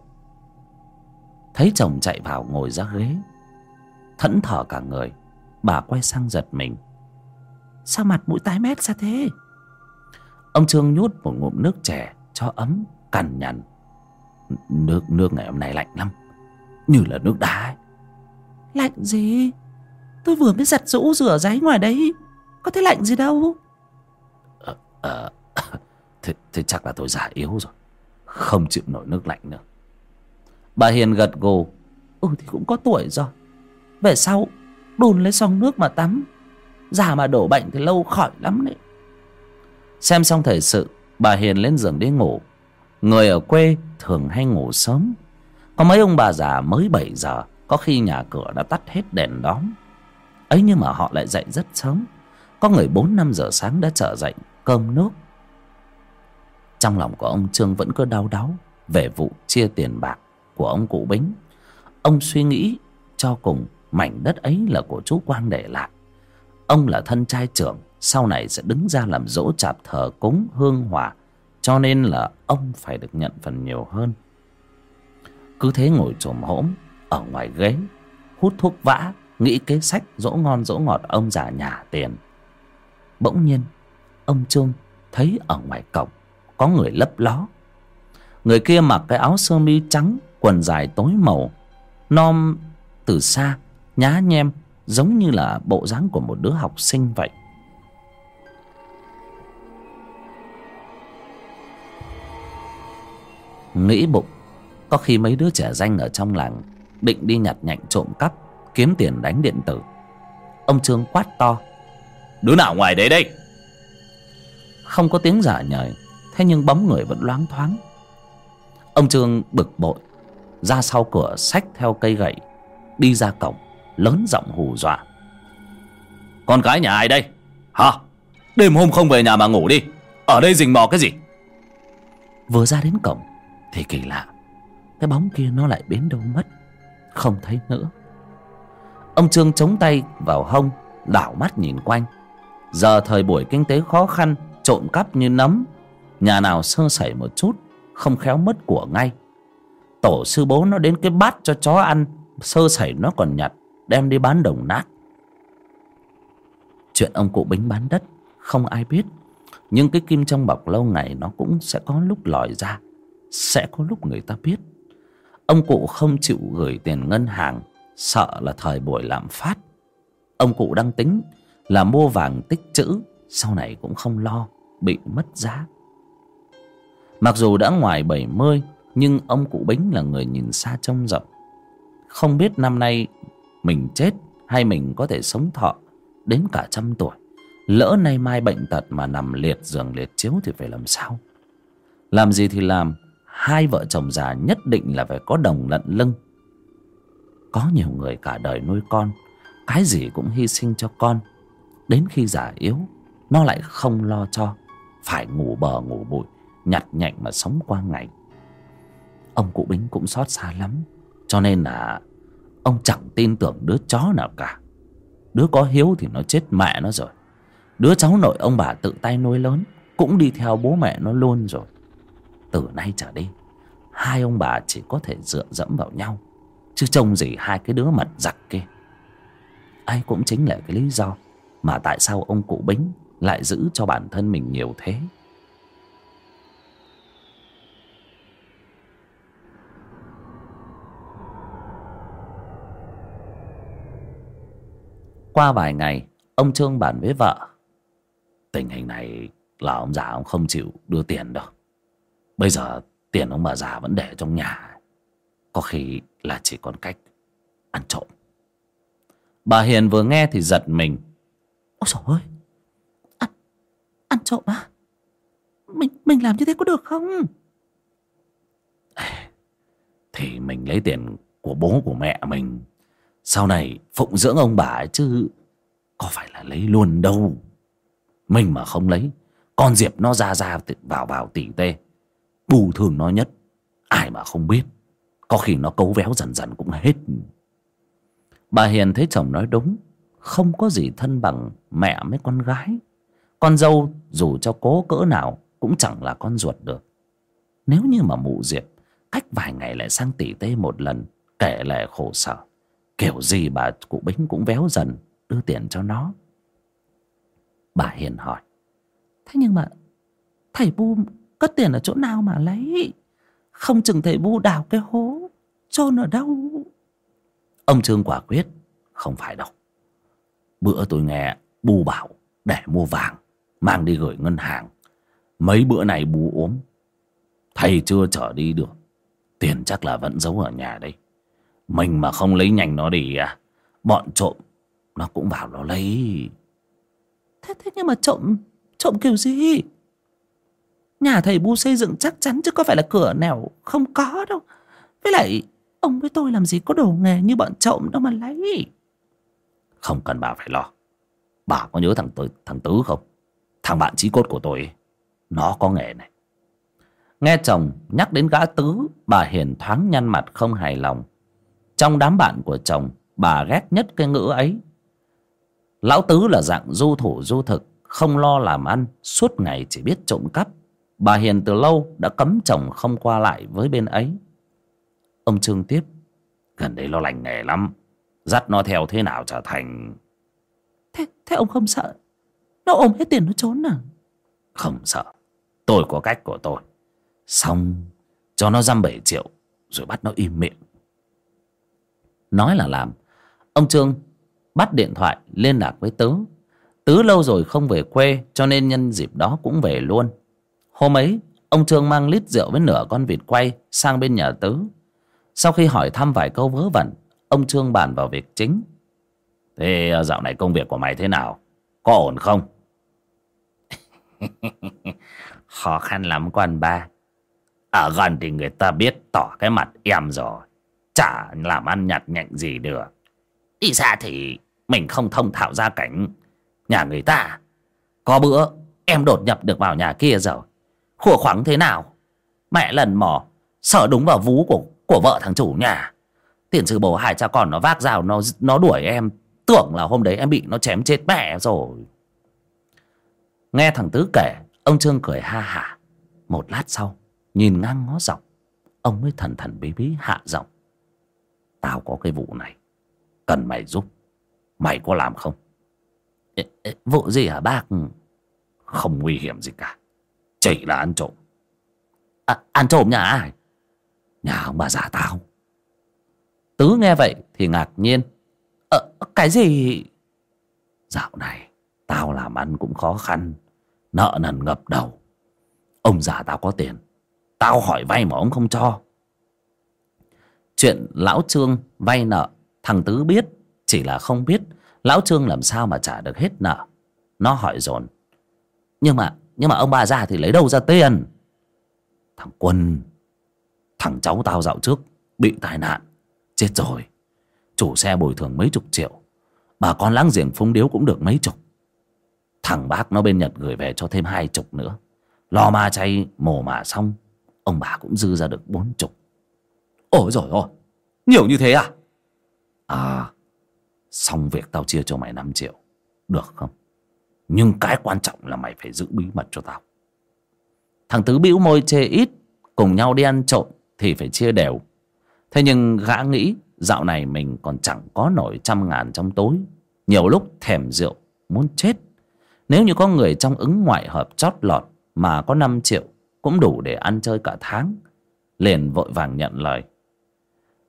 Thấy chồng chạy vào ngồi ra ghế. Thẫn thờ cả người, Bà quay sang giật mình. Sao mặt mũi tái mét ra thế? Ông Trương nhút một ngụm nước chè Cho ấm, cằn nhằn. Nước nước ngày hôm nay lạnh lắm. Như là nước đá ấy. Lạnh gì? Tôi vừa mới giặt rũ rửa giấy ngoài đấy. Có thấy lạnh gì đâu. Ờ, ờ, thế, thế chắc là tôi già yếu rồi. Không chịu nổi nước lạnh nữa. Bà Hiền gật gù. Ừ thì cũng có tuổi rồi. Về sau đun lấy xong nước mà tắm. Già mà đổ bệnh thì lâu khỏi lắm đấy. Xem xong thời sự Bà Hiền lên giường đi ngủ Người ở quê thường hay ngủ sớm. Có mấy ông bà già mới 7 giờ, Có khi nhà cửa đã tắt hết đèn đóm. Ấy nhưng mà họ lại dậy rất sớm. Có người bốn, năm giờ sáng đã trở dậy, cơm nước. Trong lòng của ông trương vẫn cứ đau đáu về vụ chia tiền bạc của ông cụ bính. Ông suy nghĩ cho cùng, mảnh đất ấy là của chú quang để lại. Ông là thân trai trưởng, sau này sẽ đứng ra làm dỗ chạp thờ cúng hương hỏa cho nên là ông phải được nhận phần nhiều hơn. Cứ thế ngồi chồm hổm, ở ngoài ghế, hút thuốc vã, nghĩ kế sách dỗ ngon dỗ ngọt ông già nhà tiền. Bỗng nhiên, ông trương thấy ở ngoài cổng có người lấp ló. Người kia mặc cái áo sơ mi trắng, quần dài tối màu nom từ xa, nhá nhem, giống như là bộ dáng của một đứa học sinh vậy. Nghĩ bụng có khi mấy đứa trẻ danh ở trong làng định đi nhặt nhạnh trộm cắp kiếm tiền đánh điện tử. Ông trương quát to. Đứa nào ngoài đấy đây? Không có tiếng giả nhời thế nhưng bóng người vẫn loáng thoáng. Ông trương bực bội ra sau cửa xách theo cây gậy đi ra cổng lớn giọng hù dọa. Con cái nhà ai đây? Hả? Đêm hôm không về nhà mà ngủ đi ở đây rình mò cái gì? Vừa ra đến cổng thì kỳ lạ, cái bóng kia nó lại biến đâu mất, không thấy nữa. Ông trương chống tay vào hông, đảo mắt nhìn quanh. Giờ thời buổi kinh tế khó khăn, trộm cắp như nấm, nhà nào sơ sẩy một chút, không khéo mất của ngay. Tổ sư bố nó đến cái bát cho chó ăn, sơ sẩy nó còn nhặt, đem đi bán đồng nát. Chuyện ông cụ bính bán đất, không ai biết, nhưng cái kim trong bọc lâu ngày nó cũng sẽ có lúc lòi ra sẽ có lúc người ta biết. Ông cụ không chịu gửi tiền ngân hàng, sợ là thời buổi lạm phát. Ông cụ đang tính là mua vàng tích trữ sau này cũng không lo, bị mất giá. Mặc dù đã ngoài bảy mươi, nhưng ông cụ bính là người nhìn xa trông rộng. Không biết năm nay mình chết hay mình có thể sống thọ, đến cả trăm tuổi, lỡ nay mai bệnh tật mà nằm liệt giường liệt chiếu thì phải làm sao? Làm gì thì làm hai vợ chồng già nhất định là phải có đồng lận lưng. Có nhiều người cả đời nuôi con, cái gì cũng hy sinh cho con. Đến khi già yếu, nó lại không lo cho, phải ngủ bờ ngủ bụi, nhặt nhạnh mà sống qua ngày. Ông cụ bính cũng xót xa lắm, cho nên là ông chẳng tin tưởng đứa chó nào cả. Đứa có hiếu thì nó chết mẹ nó rồi. Đứa cháu nội ông bà tự tay nuôi lớn, cũng đi theo bố mẹ nó luôn rồi từ nay trở đi, hai ông bà chỉ có thể dựa dẫm vào nhau, chứ trông gì hai cái đứa mật giặc kia. Ấy cũng chính là cái lý do mà tại sao ông cụ bính lại giữ cho bản thân mình nhiều thế. Qua vài ngày, ông trương bàn với vợ. Tình hình này là ông già ông không chịu đưa tiền đâu bây giờ tiền ông bà già vẫn để trong nhà. Có khi là chỉ còn cách ăn trộm. Bà hiền vừa nghe thì giật mình. Ôi trời ơi ăn ăn trộm à? Mình mình làm như thế có được không? Thì mình lấy tiền của bố của mẹ mình. Sau này phụng dưỡng ông bà ấy chứ có phải là lấy luôn đâu. Mình mà không lấy con diệp nó ra ra vào vào tỉ tê bù thường nó nhất, ai mà không biết. Có khi nó cấu véo dần dần cũng hết. Bà hiền thấy chồng nói đúng, không có gì thân bằng mẹ với con gái. Con dâu dù cho cố cỡ nào cũng chẳng là con ruột được. Nếu như mà mụ diệp cách vài ngày lại sang tỉ tê một lần, kể lại khổ sở, kiểu gì bà cụ bính cũng véo dần, đưa tiền cho nó. Bà hiền hỏi, thế nhưng mà thầy bu cất tiền ở chỗ nào mà lấy? Không chừng thầy bu đào cái hố, chôn ở đâu? Ông trương quả quyết, không phải đâu. Bữa tôi nghe bu bảo để mua vàng, mang đi gửi ngân hàng. Mấy bữa này bu ốm, thầy chưa trở đi được. Tiền chắc là vẫn giấu ở nhà đây. Mình mà không lấy nhanh nó đi à bọn trộm, nó cũng vào nó lấy. Thế thế nhưng mà trộm trộm kiểu gì? Nhà thầy bu xây dựng chắc chắn chứ có phải là cửa nào không có đâu. Với lại, ông với tôi làm gì có đồ nghề như bọn trộm đâu mà lấy. Không cần bà phải lo. Bà có nhớ thằng tôi, thằng tứ không? Thằng bạn chí cốt của tôi nó có nghề này. Nghe chồng nhắc đến gã tứ, bà hiền thoáng nhăn mặt không hài lòng. Trong đám bạn của chồng, bà ghét nhất cái ngữ ấy. Lão tứ là dạng du thủ du thực, không lo làm ăn, suốt ngày chỉ biết trộm cắp bà hiền từ lâu đã cấm chồng không qua lại với bên ấy. Ông trương tiếp gần đây lo lành nghề lắm dắt nó theo thế nào trở thành? Thế thế ông không sợ? Nó ôm hết tiền nó trốn à? Không sợ tôi có cách của tôi. Xong cho nó dăm bảy triệu rồi bắt nó im miệng. Nói là làm ông trương bắt điện thoại liên lạc với tứ. Tứ lâu rồi không về quê cho nên nhân dịp đó cũng về luôn hôm ấy, ông trương mang lít rượu với nửa con vịt quay sang bên nhà tứ. Sau khi hỏi thăm vài câu vớ vẩn, ông trương bàn vào việc chính. Thế ờ, dạo này công việc của mày thế nào? Có ổn không? Khó khăn lắm, quan ba. Ở gần thì người ta biết tỏ cái mặt em rồi. Chả làm ăn nhặt nhạnh gì được. Đi xa thì mình không thông thạo gia cảnh. Nhà người ta, có bữa em đột nhập được vào nhà kia rồi khua khoắng thế nào? Mẹ lần mò, sợ đúng vào vú của của vợ thằng chủ nhà. Tiền sư bố hai cha con nó vác rào nó nó đuổi em. Tưởng là hôm đấy em bị nó chém chết mẹ rồi. Nghe thằng tứ kể, ông trương cười ha hả. Một lát sau, nhìn ngang ngó dọc, ông mới thần thần bí bí hạ giọng. Tao có cái vụ này, cần mày giúp. Mày có làm không? Vụ gì hả bác? Không nguy hiểm gì cả chỉ là ăn trộm. À, ăn trộm nhà ai? Nhà ông bà già tao. Tứ nghe vậy thì ngạc nhiên. Ờ, cái gì? Dạo này tao làm ăn cũng khó khăn nợ nần ngập đầu. Ông già tao có tiền tao hỏi vay mà ông không cho. Chuyện lão trương vay nợ thằng tứ biết chỉ là không biết lão trương làm sao mà trả được hết nợ. Nó hỏi dồn nhưng mà nhưng mà ông bà già thì lấy đâu ra tiền? Thằng quân, thằng cháu tao dạo trước bị tai nạn, chết rồi. Chủ xe bồi thường mấy chục triệu. Bà con láng giềng phung điếu cũng được mấy chục. Thằng bác nó bên nhật gửi về cho thêm hai chục nữa. Lo ma chay, mồ mà xong, ông bà cũng dư ra được bốn chục. Ôi rồi ôi nhiều như thế à? À xong việc tao chia cho mày năm triệu. Được không? Nhưng cái quan trọng là mày phải giữ bí mật cho tao. Thằng tứ bĩu môi chê ít, cùng nhau đi ăn trộm thì phải chia đều. Thế nhưng gã nghĩ dạo này mình còn chẳng có nổi trăm ngàn trong tối nhiều lúc thèm rượu, muốn chết. Nếu như có người trong ứng ngoại hợp chót lọt mà có năm triệu cũng đủ để ăn chơi cả tháng, liền vội vàng nhận lời.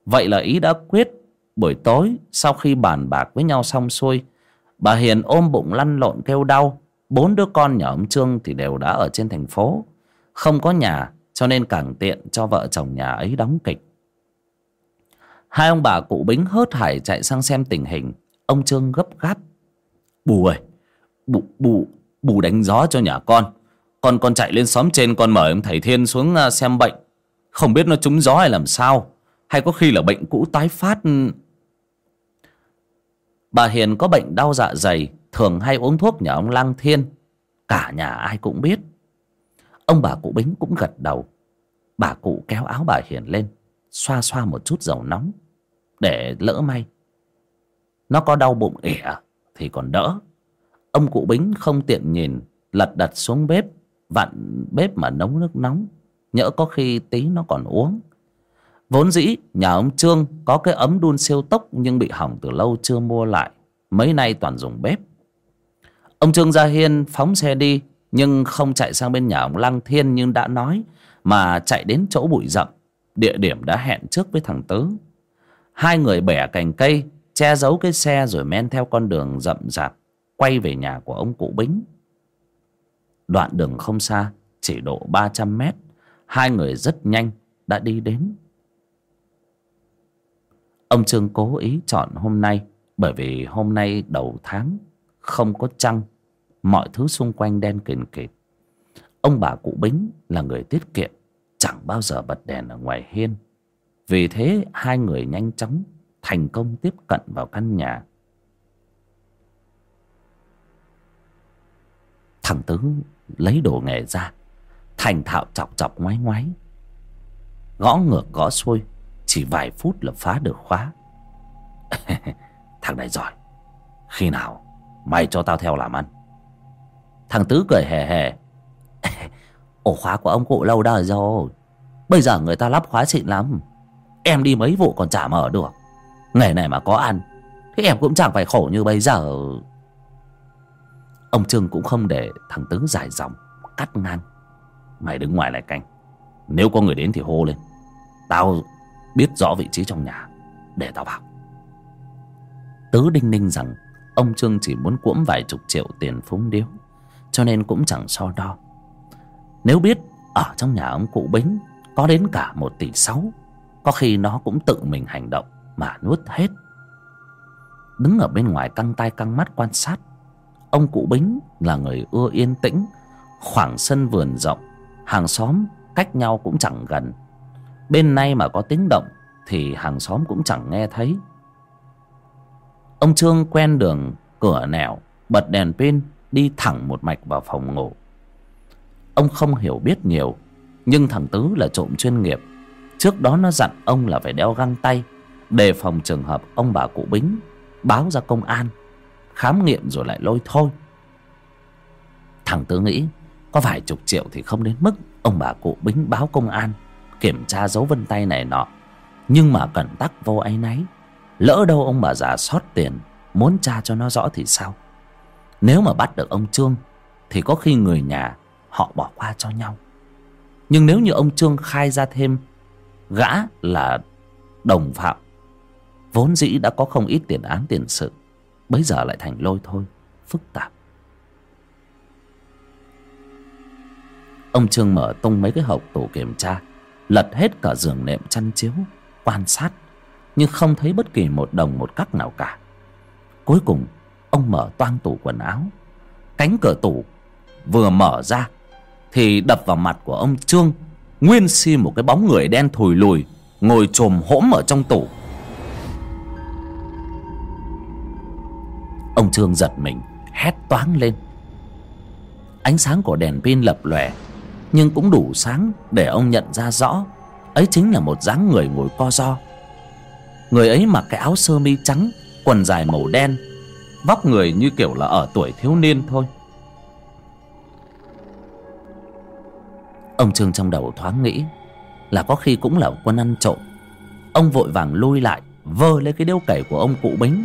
Vậy là ý đã quyết, buổi tối sau khi bàn bạc với nhau xong xuôi bà hiền ôm bụng lăn lộn kêu đau. Bốn đứa con nhà ông trương thì đều đã ở trên thành phố. Không có nhà, cho nên càng tiện cho vợ chồng nhà ấy đóng kịch. Hai ông bà cụ bính hớt hải chạy sang xem tình hình. Ông trương gấp gáp. Bù ơi, bù bù bù đánh gió cho nhà con. Con con chạy lên xóm trên, con mời ông thầy thiên xuống à, xem bệnh. Không biết nó trúng gió hay làm sao. Hay có khi là bệnh cũ tái phát ừ, bà hiền có bệnh đau dạ dày, thường hay uống thuốc nhà ông lang thiên. Cả nhà ai cũng biết. Ông bà cụ bính cũng gật đầu. Bà cụ kéo áo bà hiền lên, xoa xoa một chút dầu nóng, để lỡ may. Nó có đau bụng ỉa, thì còn đỡ. Ông cụ bính không tiện nhìn, lật đật xuống bếp, vặn bếp mà nấu nước nóng. Nhỡ có khi tí nó còn uống vốn dĩ, nhà ông trương có cái ấm đun siêu tốc nhưng bị hỏng từ lâu chưa mua lại. Mấy nay toàn dùng bếp. Ông trương gia hiên phóng xe đi, nhưng không chạy sang bên nhà ông lăng thiên như đã nói, mà chạy đến chỗ bụi rậm. Địa điểm đã hẹn trước với thằng tứ. Hai người bẻ cành cây, che giấu cái xe rồi men theo con đường rậm rạp, quay về nhà của ông cụ bính. Đoạn đường không xa, chỉ độ ba trăm mét, hai người rất nhanh đã đi đến ông trương cố ý chọn hôm nay, bởi vì hôm nay đầu tháng không có trăng, mọi thứ xung quanh đen kìn kịt. Ông bà cụ bính là người tiết kiệm, chẳng bao giờ bật đèn ở ngoài hiên. Vì thế hai người nhanh chóng thành công tiếp cận vào căn nhà. Thằng tứ lấy đồ nghề ra, thành thạo chọc chọc ngoái ngoái. Gõ ngược gõ xuôi chỉ vài phút là phá được khóa. Thằng này giỏi. Khi nào mày cho tao theo làm ăn? Thằng tứ cười hề hề. Ổ khóa của ông cụ lâu đời rồi. Bây giờ người ta lắp khóa xịn lắm. Em đi mấy vụ còn chả mở được. Nghề này mà có ăn, thì em cũng chẳng phải khổ như bây giờ. Ông trương cũng không để thằng tứ dài dòng, cắt ngang. Mày đứng ngoài lại canh. Nếu có người đến thì hô lên. Tao biết rõ vị trí trong nhà, để tao vào. Tứ đinh ninh rằng, ông trương chỉ muốn cuỗm vài chục triệu tiền phúng điếu, cho nên cũng chẳng so đo. Nếu biết ở trong nhà ông cụ bính có đến cả một tỷ sáu, có khi nó cũng tự mình hành động mà nuốt hết. Đứng ở bên ngoài căng tay căng mắt quan sát, ông cụ bính là người ưa yên tĩnh, khoảng sân vườn rộng, hàng xóm cách nhau cũng chẳng gần bên nay mà có tiếng động thì hàng xóm cũng chẳng nghe thấy. Ông trương quen đường cửa nẻo, bật đèn pin, đi thẳng một mạch vào phòng ngủ. Ông không hiểu biết nhiều, nhưng thằng tứ là trộm chuyên nghiệp. Trước đó nó dặn ông là phải đeo găng tay, đề phòng trường hợp ông bà cụ bính báo ra công an, khám nghiệm rồi lại lôi thôi. Thằng tứ nghĩ, có vài chục triệu thì không đến mức ông bà cụ bính báo công an kiểm tra dấu vân tay này nọ. Nhưng mà cẩn tắc vô áy náy. Lỡ đâu ông bà già sót tiền, muốn tra cho nó rõ thì sao? Nếu mà bắt được ông trương, thì có khi người nhà họ bỏ qua cho nhau. Nhưng nếu như ông trương khai ra thêm, gã là đồng phạm, vốn dĩ đã có không ít tiền án tiền sự, bấy giờ lại thành lôi thôi, phức tạp. Ông trương mở tung mấy cái hộp tủ kiểm tra lật hết cả giường nệm chăn chiếu, quan sát, nhưng không thấy bất kỳ một đồng một cắc nào cả. Cuối cùng, ông mở toang tủ quần áo. Cánh cửa tủ vừa mở ra, thì đập vào mặt của ông trương, nguyên si một cái bóng người đen thùi lùi, ngồi chồm hỗm ở trong tủ. Ông trương giật mình, hét toáng lên. Ánh sáng của đèn pin lập lòe nhưng cũng đủ sáng để ông nhận ra rõ, ấy chính là một dáng người ngồi co ro người ấy mặc cái áo sơ mi trắng, quần dài màu đen, vóc người như kiểu là ở tuổi thiếu niên thôi. Ông trương trong đầu thoáng nghĩ là có khi cũng là quân ăn trộm. Ông vội vàng lui lại, vơ lấy cái điếu cày của ông cụ bính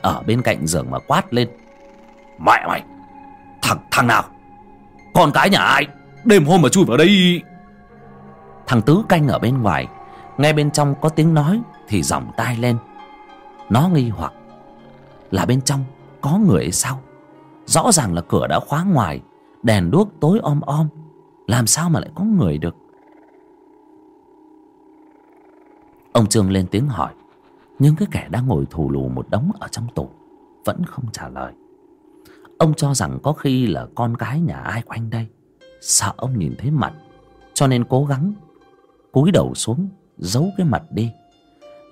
ở bên cạnh giường mà quát lên. Mẹ mày, thằng thằng nào? Con cái nhà ai? Đêm hôm mà chui vào đây. Thằng tứ canh ở bên ngoài, nghe bên trong có tiếng nói thì giỏng tai lên. Nó nghi hoặc là bên trong có người sao? Rõ ràng là cửa đã khóa ngoài, đèn đuốc tối om om. Làm sao mà lại có người được? Ông trương lên tiếng hỏi, nhưng cái kẻ đang ngồi thù lù một đống ở trong tủ vẫn không trả lời. Ông cho rằng có khi là con cái nhà ai quanh đây sợ ông nhìn thấy mặt, cho nên cố gắng, cúi đầu xuống, giấu cái mặt đi.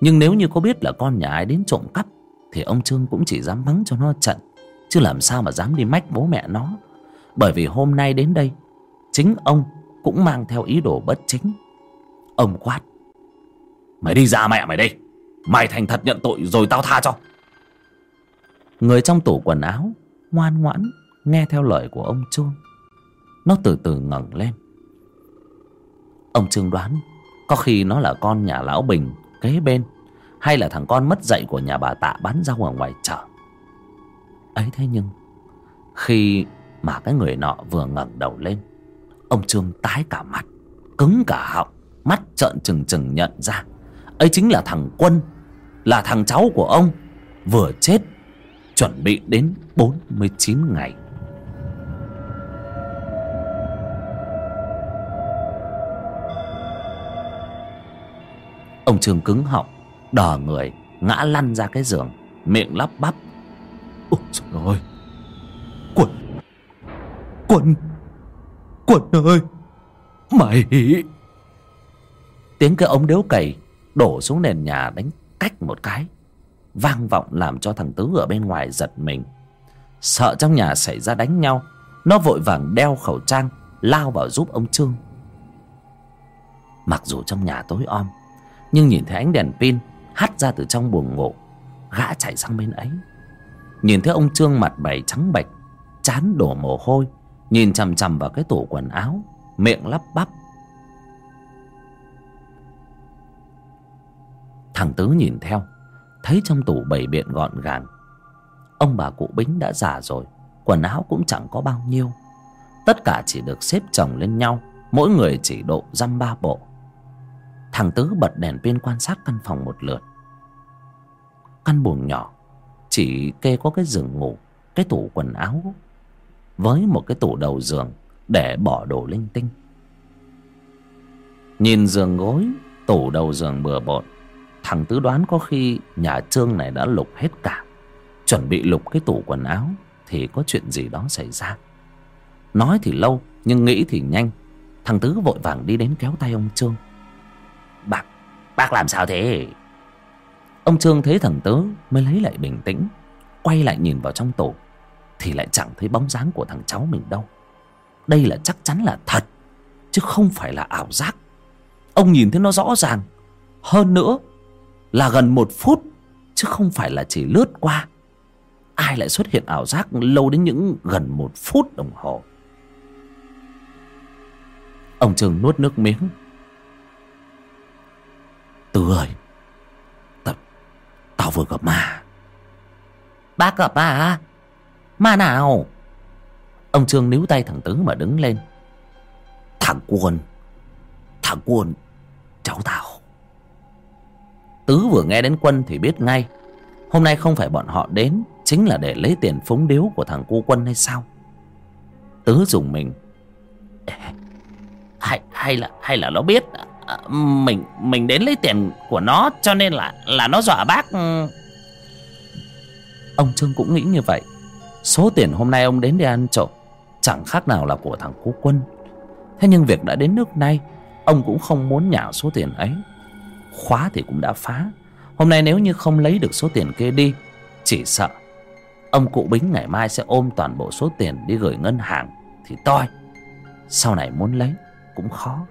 Nhưng nếu như có biết là con nhà ai đến trộm cắp, thì ông trương cũng chỉ dám mắng cho nó trận, chứ làm sao mà dám đi mách bố mẹ nó. Bởi vì hôm nay đến đây, chính ông cũng mang theo ý đồ bất chính. Ông quát, mày đi ra mẹ mày đây, mày thành thật nhận tội rồi tao tha cho. Người trong tủ quần áo ngoan ngoãn nghe theo lời của ông trương nó từ từ ngẩng lên. Ông trương đoán, có khi nó là con nhà lão bình, kế bên, hay là thằng con mất dạy của nhà bà tạ bán rau ở ngoài chợ. Ấy thế nhưng, khi mà cái người nọ vừa ngẩng đầu lên, ông trương tái cả mặt, cứng cả họng, mắt trợn trừng trừng nhận ra, ấy chính là thằng quân, là thằng cháu của ông, vừa chết, chuẩn bị đến bốn mươi chín ngày. Ông trương cứng họng đỏ người, ngã lăn ra cái giường, miệng lắp bắp. Ôi trời ơi! Quân quân quân ơi! Mày! Tiếng cái ống đếu cày đổ xuống nền nhà đánh cách một cái. Vang vọng làm cho thằng tứ ở bên ngoài giật mình. Sợ trong nhà xảy ra đánh nhau, nó vội vàng đeo khẩu trang, lao vào giúp ông trương. Mặc dù trong nhà tối om nhưng nhìn thấy ánh đèn pin hắt ra từ trong buồng ngủ, gã chạy sang bên ấy. Nhìn thấy ông trương mặt mày trắng bệch, chán đổ mồ hôi, nhìn chằm chằm vào cái tủ quần áo, miệng lắp bắp. Thằng tứ nhìn theo, thấy trong tủ bày biện gọn gàng. Ông bà cụ bính đã già rồi, quần áo cũng chẳng có bao nhiêu. Tất cả chỉ được xếp chồng lên nhau, mỗi người chỉ độ dăm ba bộ thằng tứ bật đèn pin quan sát căn phòng một lượt. Căn buồng nhỏ, chỉ kê có cái giường ngủ, cái tủ quần áo, với một cái tủ đầu giường để bỏ đồ linh tinh. Nhìn giường gối, tủ đầu giường bừa bộn, thằng tứ đoán có khi nhà trương này đã lục hết cả, chuẩn bị lục cái tủ quần áo thì có chuyện gì đó xảy ra. Nói thì lâu, nhưng nghĩ thì nhanh. Thằng tứ vội vàng đi đến kéo tay ông trương bác Bác làm sao thế? Ông Trương thấy thằng Tứ mới lấy lại bình tĩnh, Quay lại nhìn vào trong tổ, Thì lại chẳng thấy bóng dáng của thằng cháu mình đâu. Đây là chắc chắn là thật, Chứ không phải là ảo giác. Ông nhìn thấy nó rõ ràng, Hơn nữa Là gần một phút, Chứ không phải là chỉ lướt qua. Ai lại xuất hiện ảo giác lâu đến những gần một phút đồng hồ? Ông Trương nuốt nước miếng Tư ơi. Tao, tao vừa gặp ma. Bác gặp ma à Ma nào? Ông Trương níu tay thằng Tứ mà đứng lên. Thằng Quân Thằng Quân Cháu tao. Tứ vừa nghe đến Quân thì biết ngay. Hôm nay không phải bọn họ đến Chính là để lấy tiền phúng điếu của thằng cu Quân hay sao? Tứ dùng mình. Hay hay là hay là nó biết Ờ, mình mình đến lấy tiền của nó cho nên là là nó dọa bác ừ. ông trương cũng nghĩ như vậy. Số tiền hôm nay ông đến để ăn trộm chẳng khác nào là của thằng cú quân. Thế nhưng việc đã đến nước này, ông cũng không muốn nhả số tiền ấy. Khóa thì cũng đã phá. Hôm nay nếu như không lấy được số tiền kia đi, chỉ sợ ông cụ bính ngày mai sẽ ôm toàn bộ số tiền đi gửi ngân hàng thì toi. Sau này muốn lấy cũng khó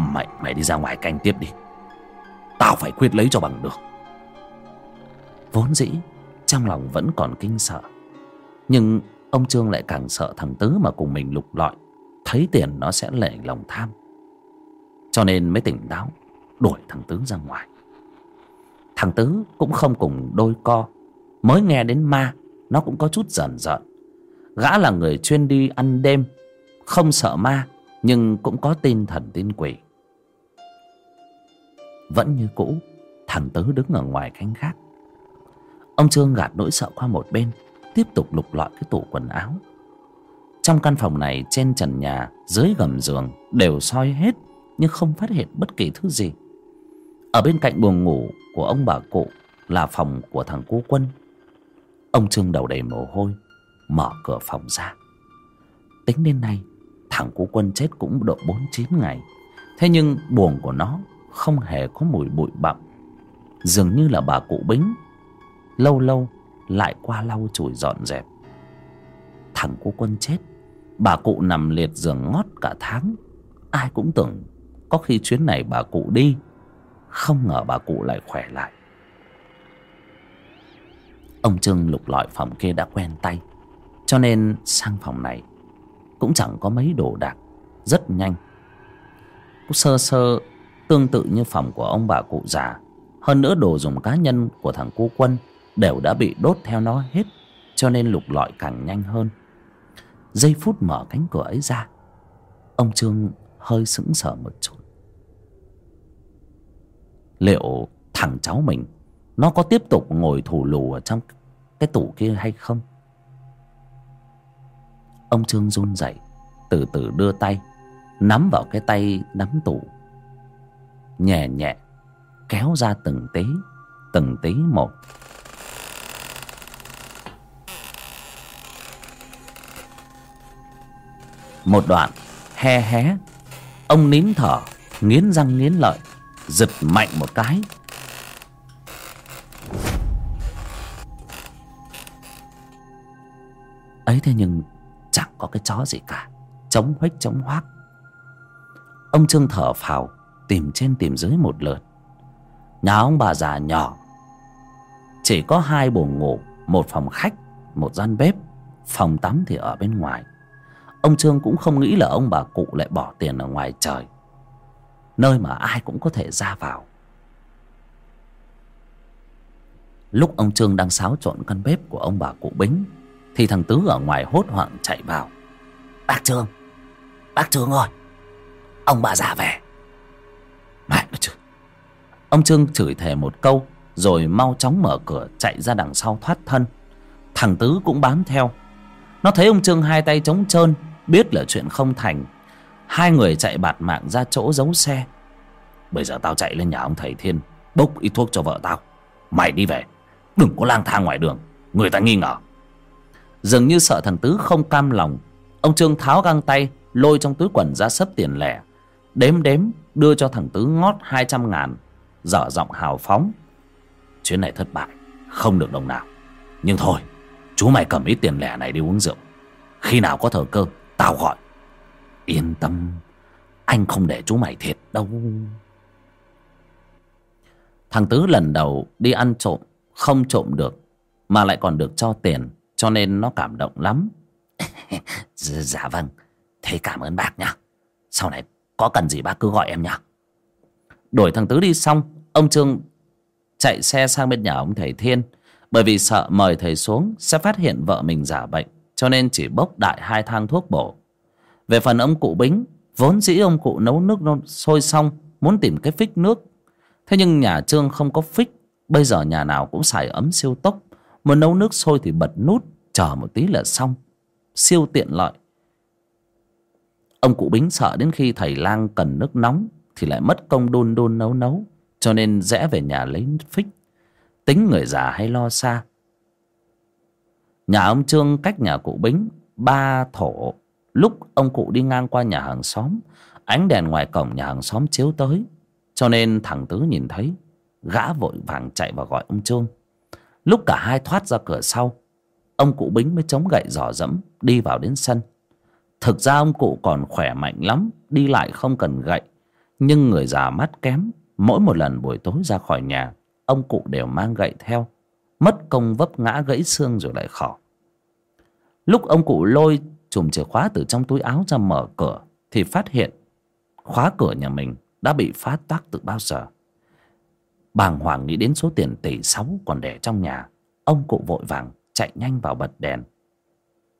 mày mày đi ra ngoài canh tiếp đi. Tao phải quyết lấy cho bằng được. Vốn dĩ, trong lòng vẫn còn kinh sợ. Nhưng ông trương lại càng sợ thằng tứ mà cùng mình lục lọi. Thấy tiền nó sẽ lệ lòng tham. Cho nên mới tỉnh táo, đuổi thằng tứ ra ngoài. Thằng tứ cũng không cùng đôi co. Mới nghe đến ma, nó cũng có chút giận giận. Gã là người chuyên đi ăn đêm, không sợ ma, nhưng cũng có tin thần tin quỷ vẫn như cũ thằng tứ đứng ở ngoài canh gác. Ông trương gạt nỗi sợ qua một bên, tiếp tục lục lọi cái tủ quần áo. Trong căn phòng này, trên trần nhà, dưới gầm giường, đều soi hết, nhưng không phát hiện bất kỳ thứ gì. Ở bên cạnh buồng ngủ của ông bà cụ là phòng của thằng cô quân. Ông trương đầu đầy mồ hôi, mở cửa phòng ra. Tính đến nay, thằng cô quân chết cũng độ bốn chín ngày. Thế nhưng buồng của nó không hề có mùi bụi bặm. Dường như là bà cụ bính lâu lâu lại qua lau chùi dọn dẹp. Thằng cô quân chết, bà cụ nằm liệt giường ngót cả tháng. Ai cũng tưởng có khi chuyến này bà cụ đi, không ngờ bà cụ lại khỏe lại. Ông trương lục lọi phòng kia đã quen tay, cho nên sang phòng này cũng chẳng có mấy đồ đạc, rất nhanh. Cũng sơ sơ tương tự như phòng của ông bà cụ già. Hơn nữa đồ dùng cá nhân của thằng cu quân đều đã bị đốt theo nó hết, cho nên lục lọi càng nhanh hơn. Giây phút mở cánh cửa ấy ra, ông trương hơi sững sờ một chút. Liệu thằng cháu mình, nó có tiếp tục ngồi thủ lù ở trong cái tủ kia hay không? Ông trương run rẩy, từ từ đưa tay, nắm vào cái tay nắm tủ nhẹ nhẹ, kéo ra từng tí từng tí một. Một đoạn, he hé, ông nín thở, nghiến răng nghiến lợi, giật mạnh một cái. Ấy thế nhưng chẳng có cái chó gì cả chống huếch chống hoác. Ông trương thở phào tìm trên tìm dưới một lượt. Nhà ông bà già nhỏ, chỉ có hai buồng ngủ, một phòng khách, một gian bếp, phòng tắm thì ở bên ngoài. Ông trương cũng không nghĩ là ông bà cụ lại bỏ tiền ở ngoài trời, nơi mà ai cũng có thể ra vào. Lúc ông trương đang xáo trộn căn bếp của ông bà cụ bính, thì thằng tứ ở ngoài hốt hoảng chạy vào. Bác trương bác trương ơi, ông bà già về nó chứ ông trương chửi thề một câu, rồi mau chóng mở cửa chạy ra đằng sau thoát thân. Thằng tứ cũng bám theo. Nó thấy ông trương hai tay trống trơn, biết là chuyện không thành. Hai người chạy bạt mạng ra chỗ giấu xe. Bây giờ tao chạy lên nhà ông thầy thiên, bốc ít thuốc cho vợ tao. Mày đi về, đừng có lang thang ngoài đường, người ta nghi ngờ. Dường như sợ thằng tứ không cam lòng, ông trương tháo găng tay, lôi trong túi quần ra sấp tiền lẻ. Đếm đếm đưa cho thằng tứ ngót hai trăm ngàn. Dở giọng hào phóng. Chuyến này thất bại, không được đồng nào. Nhưng thôi, chú mày cầm ít tiền lẻ này đi uống rượu. Khi nào có thời cơ, tao gọi. Yên tâm, anh không để chú mày thiệt đâu. Thằng tứ lần đầu đi ăn trộm, không trộm được, mà lại còn được cho tiền, cho nên nó cảm động lắm. Dạ vâng thế cảm ơn bác nhá. Sau này có cần gì bác cứ gọi em nhá. Đuổi thằng tứ đi, xong, ông trương chạy xe sang bên nhà ông thầy thiên. Bởi vì sợ mời thầy xuống, sẽ phát hiện vợ mình giả bệnh, cho nên chỉ bốc đại hai thang thuốc bổ. Về phần ông cụ bính, vốn dĩ ông cụ nấu nước sôi xong, muốn tìm cái phích nước. Thế nhưng nhà trương không có phích, bây giờ nhà nào cũng xài ấm siêu tốc. Muốn nấu nước sôi thì bật nút, chờ một tí là xong. Siêu tiện lợi ông cụ bính sợ đến khi thầy lang cần nước nóng thì lại mất công đun đun nấu nấu, cho nên rẽ về nhà lấy phích. Tính người già hay lo xa. Nhà ông trương cách nhà cụ bính ba thổ. Lúc ông cụ đi ngang qua nhà hàng xóm, ánh đèn ngoài cổng nhà hàng xóm chiếu tới, cho nên thằng tứ nhìn thấy, gã vội vàng chạy vào gọi ông trương. Lúc cả hai thoát ra cửa sau, ông cụ bính mới chống gậy dò dẫm đi vào đến sân thực ra ông cụ còn khỏe mạnh lắm, đi lại không cần gậy. Nhưng người già mắt kém, mỗi một lần buổi tối ra khỏi nhà, ông cụ đều mang gậy theo. Mất công vấp ngã gãy xương rồi lại khỏi lúc ông cụ lôi chùm chìa khóa từ trong túi áo ra mở cửa, thì phát hiện khóa cửa nhà mình đã bị phá toác từ bao giờ. Bàng hoàng nghĩ đến số tiền tỷ sáu còn để trong nhà, ông cụ vội vàng chạy nhanh vào bật đèn.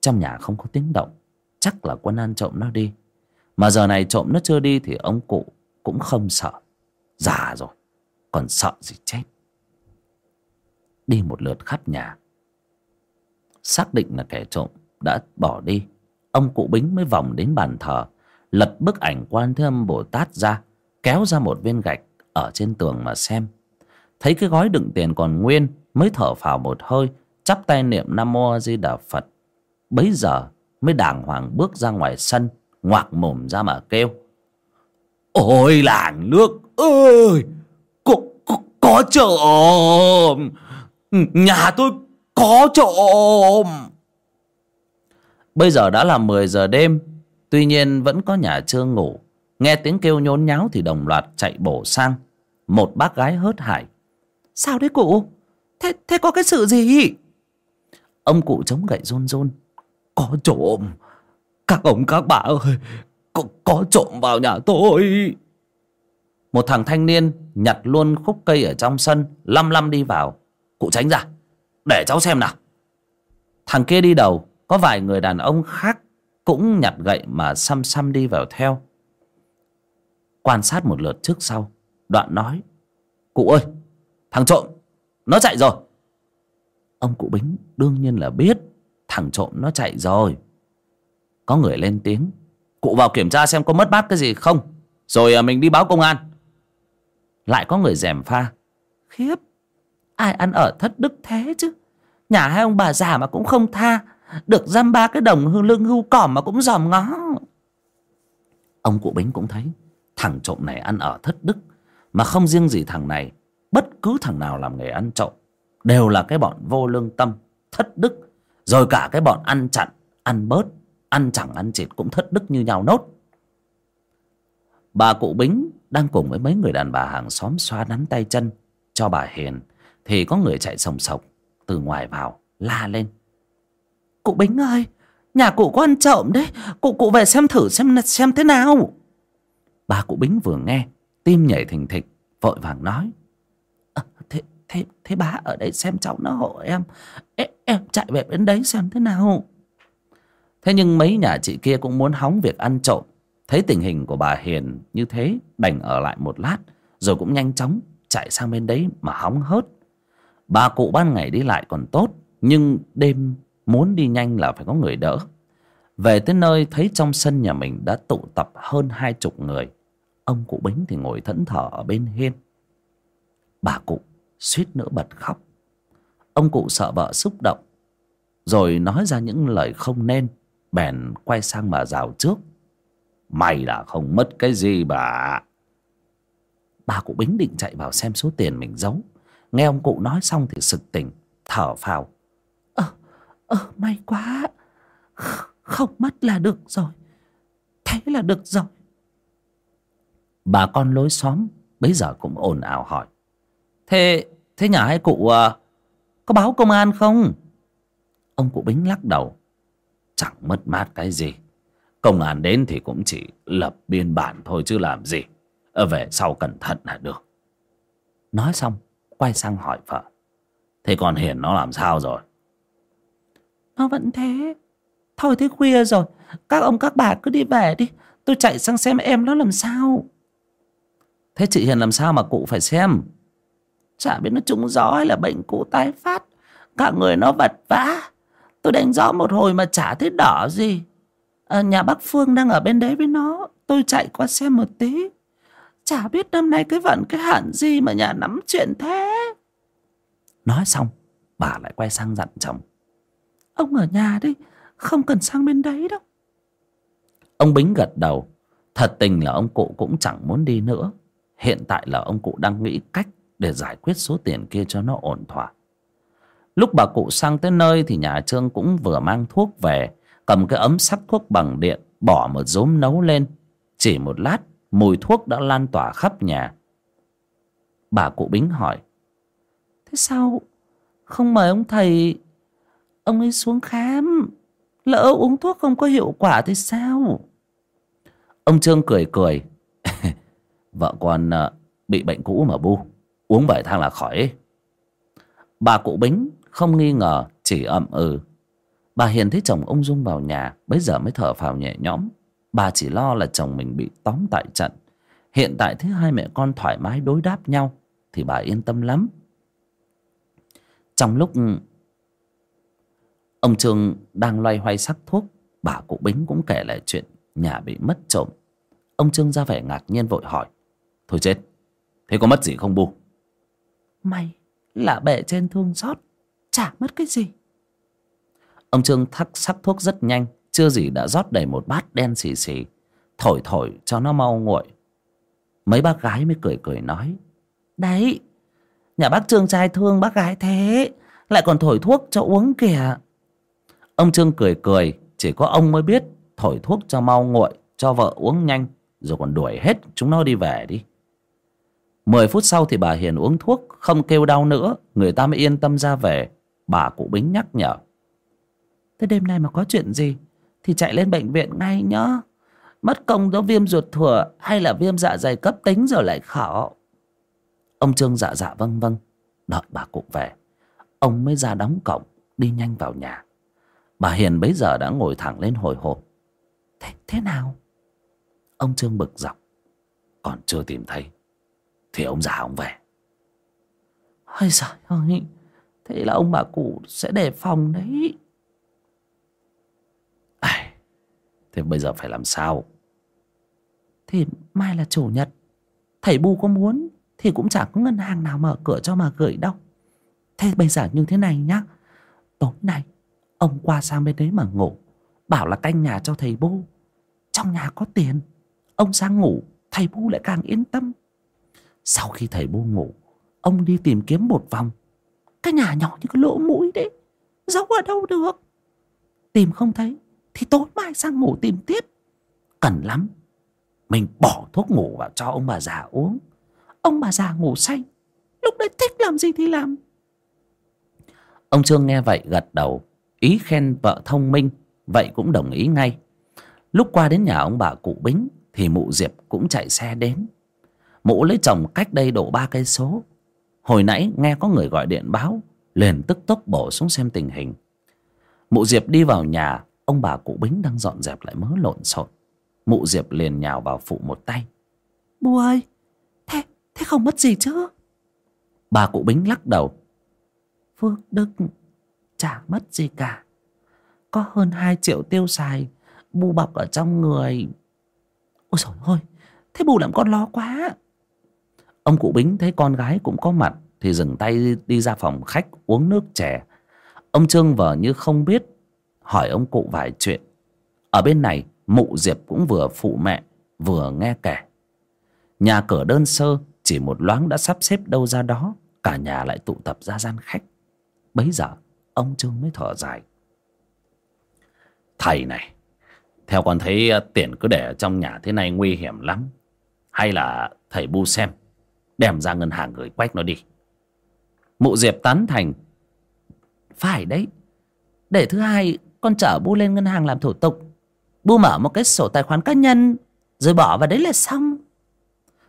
Trong nhà không có tiếng động chắc là quân ăn trộm nó đi. Mà giờ này trộm nó chưa đi thì ông cụ cũng không sợ. Già rồi, còn sợ gì chết. Đi một lượt khắp nhà. Xác định là kẻ trộm đã bỏ đi. Ông cụ bính mới vòng đến bàn thờ, lật bức ảnh quan thế âm bồ tát ra, kéo ra một viên gạch ở trên tường mà xem. Thấy cái gói đựng tiền còn nguyên, mới thở phào một hơi, chắp tay niệm nam mô a di đà phật. Bấy giờ mới đàng hoàng bước ra ngoài sân ngoạc mồm ra mà kêu. Ôi làng nước ơi! Có, có, có trộm nhà tôi có trộm bây giờ đã là mười giờ đêm tuy nhiên vẫn có nhà chưa ngủ. Nghe tiếng kêu nhốn nháo thì đồng loạt chạy bổ sang. Một bác gái hớt hải. Sao đấy cụ? Thế thế có cái sự gì? Ông cụ chống gậy run run có trộm. Các ông các bà ơi có, có trộm vào nhà tôi. Một thằng thanh niên nhặt luôn khúc cây ở trong sân lăm lăm đi vào. Cụ tránh ra để cháu xem nào. Thằng kia đi đầu có vài người đàn ông khác cũng nhặt gậy mà xăm xăm đi vào theo. Quan sát một lượt trước sau đoạn nói cụ ơi thằng trộm nó chạy rồi. Ông cụ bính đương nhiên là biết thằng trộm nó chạy rồi. Có người lên tiếng. Cụ vào kiểm tra xem có mất bát cái gì không. Rồi à, mình đi báo công an. Lại có người dèm pha. Khiếp, ai ăn ở thất đức thế chứ? Nhà hai ông bà già mà cũng không tha. Được dăm ba cái đồng hương lưng hưu cỏm mà cũng dòm ngó. Ông cụ bính cũng thấy thằng trộm này ăn ở thất đức. Mà không riêng gì thằng này, bất cứ thằng nào làm nghề ăn trộm, đều là cái bọn vô lương tâm, thất đức rồi cả cái bọn ăn chặn ăn bớt ăn chẳng ăn chịt cũng thất đức như nhau nốt. Bà cụ bính đang cùng với mấy người đàn bà hàng xóm xoa nắn tay chân cho bà hiền thì có người chạy sồng sộc từ ngoài vào la lên. Cụ bính ơi nhà cụ có ăn trộm đấy cụ cụ về xem thử xem xem thế nào. Bà cụ bính vừa nghe tim nhảy thình thịch vội vàng nói à, thế thế thế bá ở đây xem cháu nó hộ em. Em, em chạy về bên đấy xem thế nào. Thế nhưng mấy nhà chị kia cũng muốn hóng việc ăn trộm. Thấy tình hình của bà hiền như thế, đành ở lại một lát, rồi cũng nhanh chóng chạy sang bên đấy mà hóng hớt. Bà cụ ban ngày đi lại còn tốt, nhưng đêm muốn đi nhanh là phải có người đỡ. Về tới nơi thấy trong sân nhà mình đã tụ tập hơn hai chục người. Ông cụ bính thì ngồi thẫn thờ ở bên hiên. Bà cụ suýt nữa bật khóc ông cụ sợ vợ xúc động. Rồi nói ra những lời không nên bèn quay sang bà rào trước. Mày đã không mất cái gì bà. Bà cụ bính định chạy vào xem số tiền mình giấu. Nghe ông cụ nói xong thì sực tỉnh thở phào. Ờ ờ may quá. Không mất là được rồi. Thế là được rồi. Bà con lối xóm bấy giờ cũng ồn ào hỏi. Thế thế nhà hai cụ à, có báo công an không? Ông cụ bính lắc đầu. Chẳng mất mát cái gì. Công an đến thì cũng chỉ lập biên bản thôi chứ làm gì. Ở về sau cẩn thận là được. Nói xong quay sang hỏi vợ. Thế còn hiền nó làm sao rồi? Nó vẫn thế. Thôi thế khuya rồi. Các ông các bà cứ đi về đi. Tôi chạy sang xem em nó làm sao. Thế chị hiền làm sao mà cụ phải xem chả biết nó trúng gió hay là bệnh cũ tái phát. Cả người nó vật vã. Tôi đánh gió một hồi mà chả thấy đỏ gì. À, nhà bác phương đang ở bên đấy với nó. Tôi chạy qua xem một tí. Chả biết năm nay cái vận cái hạn gì mà nhà nắm chuyện thế. Nói xong bà lại quay sang dặn chồng. Ông ở nhà đi không cần sang bên đấy đâu. Ông bính gật đầu. Thật tình là ông cụ cũng chẳng muốn đi nữa. Hiện tại là ông cụ đang nghĩ cách để giải quyết số tiền kia cho nó ổn thỏa. Lúc bà cụ sang tới nơi thì nhà trương cũng vừa mang thuốc về, cầm cái ấm sắc thuốc bằng điện, bỏ một rúm nấu lên. Chỉ một lát, mùi thuốc đã lan tỏa khắp nhà. Bà cụ bính hỏi, thế sao? Không mời ông thầy, ông ấy xuống khám. Lỡ uống thuốc không có hiệu quả thì sao? Ông trương cười cười, vợ con à, bị bệnh cũ mà bu uống bảy thang là khỏi. Bà cụ bính không nghi ngờ, chỉ ậm ừ. Bà hiền thấy chồng ung dung vào nhà, bấy giờ mới thở phào nhẹ nhõm. Bà chỉ lo là chồng mình bị tóm tại trận. Hiện tại thấy hai mẹ con thoải mái đối đáp nhau, thì bà yên tâm lắm. Trong lúc ông trương đang loay hoay sắc thuốc, bà cụ bính cũng kể lại chuyện nhà bị mất trộm. Ông trương ra vẻ ngạc nhiên vội hỏi, thôi chết, thế có mất gì không bu? May là bệ trên thương xót chả mất cái gì. Ông trương thắc sắc thuốc rất nhanh, chưa gì đã rót đầy một bát đen xì xì. Thổi thổi cho nó mau nguội. Mấy bác gái mới cười cười nói, đấy, nhà bác trương trai thương bác gái thế, lại còn thổi thuốc cho uống kìa. Ông trương cười cười, chỉ có ông mới biết thổi thuốc cho mau nguội, cho vợ uống nhanh, rồi còn đuổi hết chúng nó đi về đi mười phút sau thì bà hiền uống thuốc không kêu đau nữa. Người ta mới yên tâm ra về. Bà cụ bính nhắc nhở. Thế đêm nay mà có chuyện gì thì chạy lên bệnh viện ngay nhá. Mất công đó viêm ruột thừa hay là viêm dạ dày cấp tính rồi lại khó ông trương dạ dạ vâng vâng. Đợi bà cụ về. Ông mới ra đóng cổng đi nhanh vào nhà. Bà hiền bấy giờ đã ngồi thẳng lên hồi hộp. Thế, thế nào? Ông trương bực dọc. Còn chưa tìm thấy thì ông già ông về. Ôi giời ơi thế là ông bà cụ sẽ đề phòng đấy. À, thế bây giờ phải làm sao? Thì mai là chủ nhật. Thầy bu có muốn thì cũng chẳng có ngân hàng nào mở cửa cho mà gửi đâu. Thế bây giờ như thế này nhá. Tối nay ông qua sang bên đấy mà ngủ. Bảo là canh nhà cho thầy bu. Trong nhà có tiền ông sang ngủ thầy bu lại càng yên tâm sau khi thầy bô ngủ, ông đi tìm kiếm một vòng. Cái nhà nhỏ như cái lỗ mũi đấy, giấu ở đâu được? Tìm không thấy thì tối mai sang ngủ tìm tiếp. Cần lắm, mình bỏ thuốc ngủ vào cho ông bà già uống. Ông bà già ngủ say, lúc đấy thích làm gì thì làm. Ông trương nghe vậy gật đầu, ý khen vợ thông minh, vậy cũng đồng ý ngay. Lúc qua đến nhà ông bà cụ bính thì mụ diệp cũng chạy xe đến mụ lấy chồng cách đây độ ba cây số. Hồi nãy nghe có người gọi điện báo liền tức tốc bổ xuống xem tình hình. Mụ diệp đi vào nhà ông bà cụ bính đang dọn dẹp lại mớ lộn xộn. Mụ diệp liền nhào vào phụ một tay. Bu ơi thế thế không mất gì chứ? Bà cụ bính lắc đầu. Phước đức chả mất gì cả. Có hơn hai triệu tiêu xài bu bọc ở trong người. Ôi trời ơi thế bù làm con lo quá ông cụ bính thấy con gái cũng có mặt thì dừng tay đi ra phòng khách uống nước chè. Ông trương vờ như không biết, hỏi ông cụ vài chuyện. Ở bên này, mụ diệp cũng vừa phụ mẹ, vừa nghe kể. Nhà cửa đơn sơ, chỉ một loáng đã sắp xếp đâu ra đó, cả nhà lại tụ tập ra gian khách. Bấy giờ, ông trương mới thở dài. Thầy này, theo con thấy tiền cứ để trong nhà thế này nguy hiểm lắm. Hay là thầy bu xem đem ra ngân hàng gửi quách nó đi. Mụ diệp tán thành, phải đấy. Để thứ hai, con chở bu lên ngân hàng làm thủ tục. Bu mở một cái sổ tài khoản cá nhân, rồi bỏ vào đấy là xong.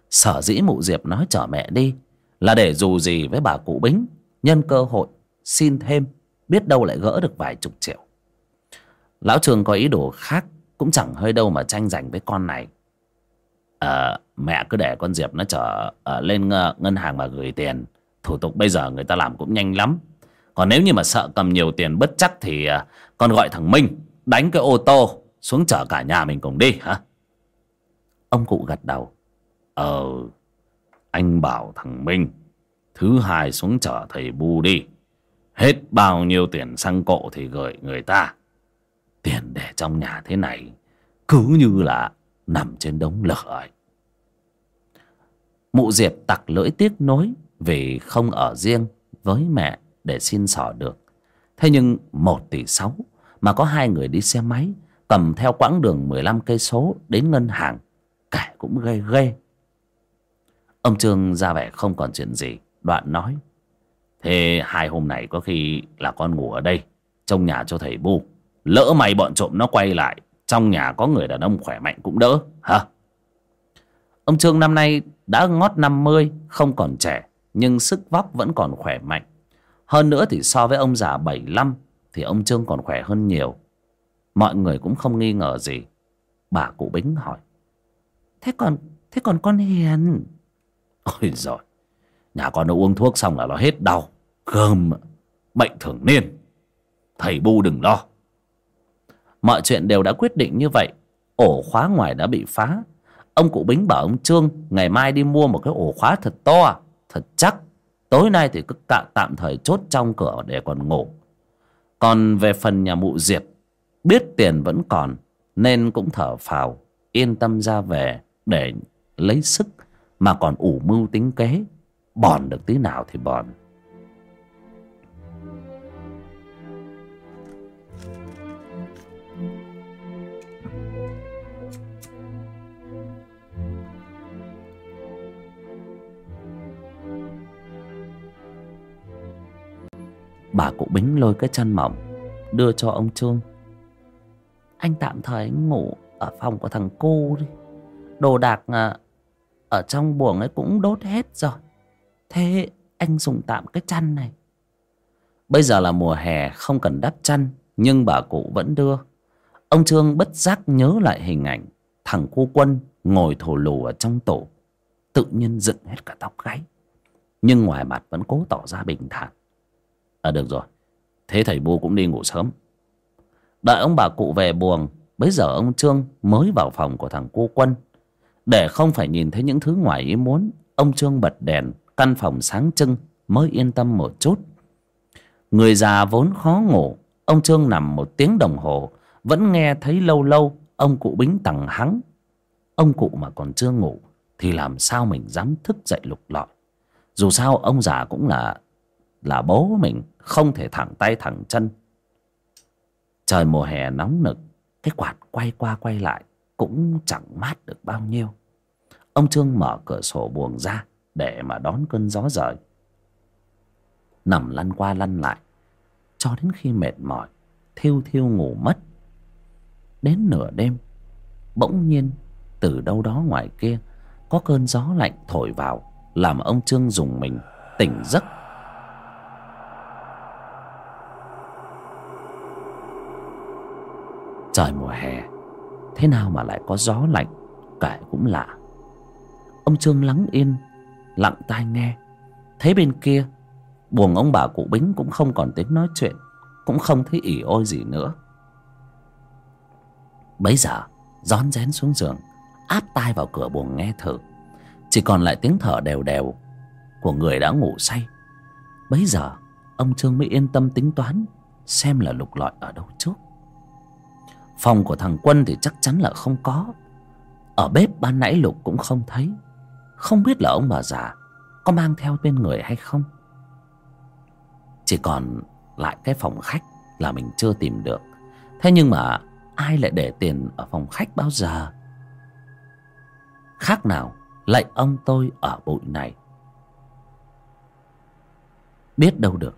Sở dĩ mụ diệp nói chở mẹ đi là để dù gì với bà cụ bính, nhân cơ hội xin thêm, biết đâu lại gỡ được vài chục triệu. Lão trường có ý đồ khác, cũng chẳng hơi đâu mà tranh giành với con này à, mẹ cứ để con diệp nó chở à, lên ờ, ngân hàng mà gửi tiền. Thủ tục bây giờ người ta làm cũng nhanh lắm. Còn nếu như mà sợ cầm nhiều tiền bất chắc thì à, con gọi thằng minh đánh cái ô tô xuống chở cả nhà mình cùng đi hả? Ông cụ gật đầu. Ờ anh bảo thằng minh thứ hai xuống chở thầy bu đi. Hết bao nhiêu tiền xăng cộ thì gửi người ta. Tiền để trong nhà thế này cứ như là nằm trên đống lửa ấy. Mụ diệp tặc lưỡi tiếc nối vì không ở riêng với mẹ để xin xỏ được. Thế nhưng một tỷ sáu mà có hai người đi xe máy cầm theo quãng đường mười lăm cây số đến ngân hàng, kẻ cũng ghê ghê. Ông trương ra vẻ không còn chuyện gì, đoạn nói, thế hai hôm này có khi là con ngủ ở đây trong nhà cho thầy bu, lỡ mày bọn trộm nó quay lại trong nhà có người đàn ông khỏe mạnh cũng đỡ, hả? Ông trương năm nay đã ngót năm mươi, không còn trẻ, nhưng sức vóc vẫn còn khỏe mạnh. Hơn nữa thì so với ông già bảy năm thì ông trương còn khỏe hơn nhiều. Mọi người cũng không nghi ngờ gì. Bà cụ bính hỏi. Thế còn thế còn con hiền? Ôi rồi nhà con nó uống thuốc xong là nó hết đau gơm bệnh thường niên. Thầy bu đừng lo mọi chuyện đều đã quyết định như vậy. Ổ khóa ngoài đã bị phá. Ông cụ bính bảo ông trương ngày mai đi mua một cái ổ khóa thật to, thật chắc. Tối nay thì cứ tạm tạm thời chốt trong cửa để còn ngủ. Còn về phần nhà mụ diệp, biết tiền vẫn còn, nên cũng thở phào, yên tâm ra về để lấy sức. Mà còn ủ mưu tính kế, bòn được tí nào thì bòn. Bà cụ bính lôi cái chân mỏng đưa cho ông trương. Anh tạm thời anh ngủ ở phòng của thằng cô đi. Đồ đạc à, ở trong buồng ấy cũng đốt hết rồi. Thế anh dùng tạm cái chăn này. Bây giờ là mùa hè không cần đắp chăn nhưng bà cụ vẫn đưa. Ông trương bất giác nhớ lại hình ảnh thằng cô quân ngồi thổ lù ở trong tổ tự nhiên dựng hết cả tóc gáy. Nhưng ngoài mặt vẫn cố tỏ ra bình thản à được rồi. Thế thầy bu cũng đi ngủ sớm. Đợi ông bà cụ về buồng, bấy giờ ông trương mới vào phòng của thằng cô quân. Để không phải nhìn thấy những thứ ngoài ý muốn, ông trương bật đèn, căn phòng sáng trưng, mới yên tâm một chút. Người già vốn khó ngủ, ông trương nằm một tiếng đồng hồ, vẫn nghe thấy lâu lâu ông cụ bính tằng hắng. Ông cụ mà còn chưa ngủ, thì làm sao mình dám thức dậy lục lọi? Dù sao ông già cũng là là bố mình không thể thẳng tay thẳng chân. Trời mùa hè nóng nực, cái quạt quay qua quay lại cũng chẳng mát được bao nhiêu. Ông trương mở cửa sổ buồng ra để mà đón cơn gió rời. Nằm lăn qua lăn lại, cho đến khi mệt mỏi, thiêu thiêu ngủ mất. Đến nửa đêm, bỗng nhiên từ đâu đó ngoài kia có cơn gió lạnh thổi vào, làm ông trương dùng mình tỉnh giấc. Trời mùa hè, thế nào mà lại có gió lạnh, kể cũng lạ. Ông trương lắng yên, lặng tai nghe. Thấy bên kia, buồng ông bà cụ bính cũng không còn tiếng nói chuyện, cũng không thấy ỉ ôi gì nữa. Bấy giờ, rón rén xuống giường, áp tai vào cửa buồng nghe thử. Chỉ còn lại tiếng thở đều đều của người đã ngủ say. Bấy giờ, ông trương mới yên tâm tính toán xem là lục lọi ở đâu trước phòng của thằng quân thì chắc chắn là không có. Ở bếp ban nãy lục cũng không thấy. Không biết là ông bà già có mang theo bên người hay không. Chỉ còn lại cái phòng khách là mình chưa tìm được. Thế nhưng mà ai lại để tiền ở phòng khách bao giờ? Khác nào lạy ông tôi ở bụi này. Biết đâu được,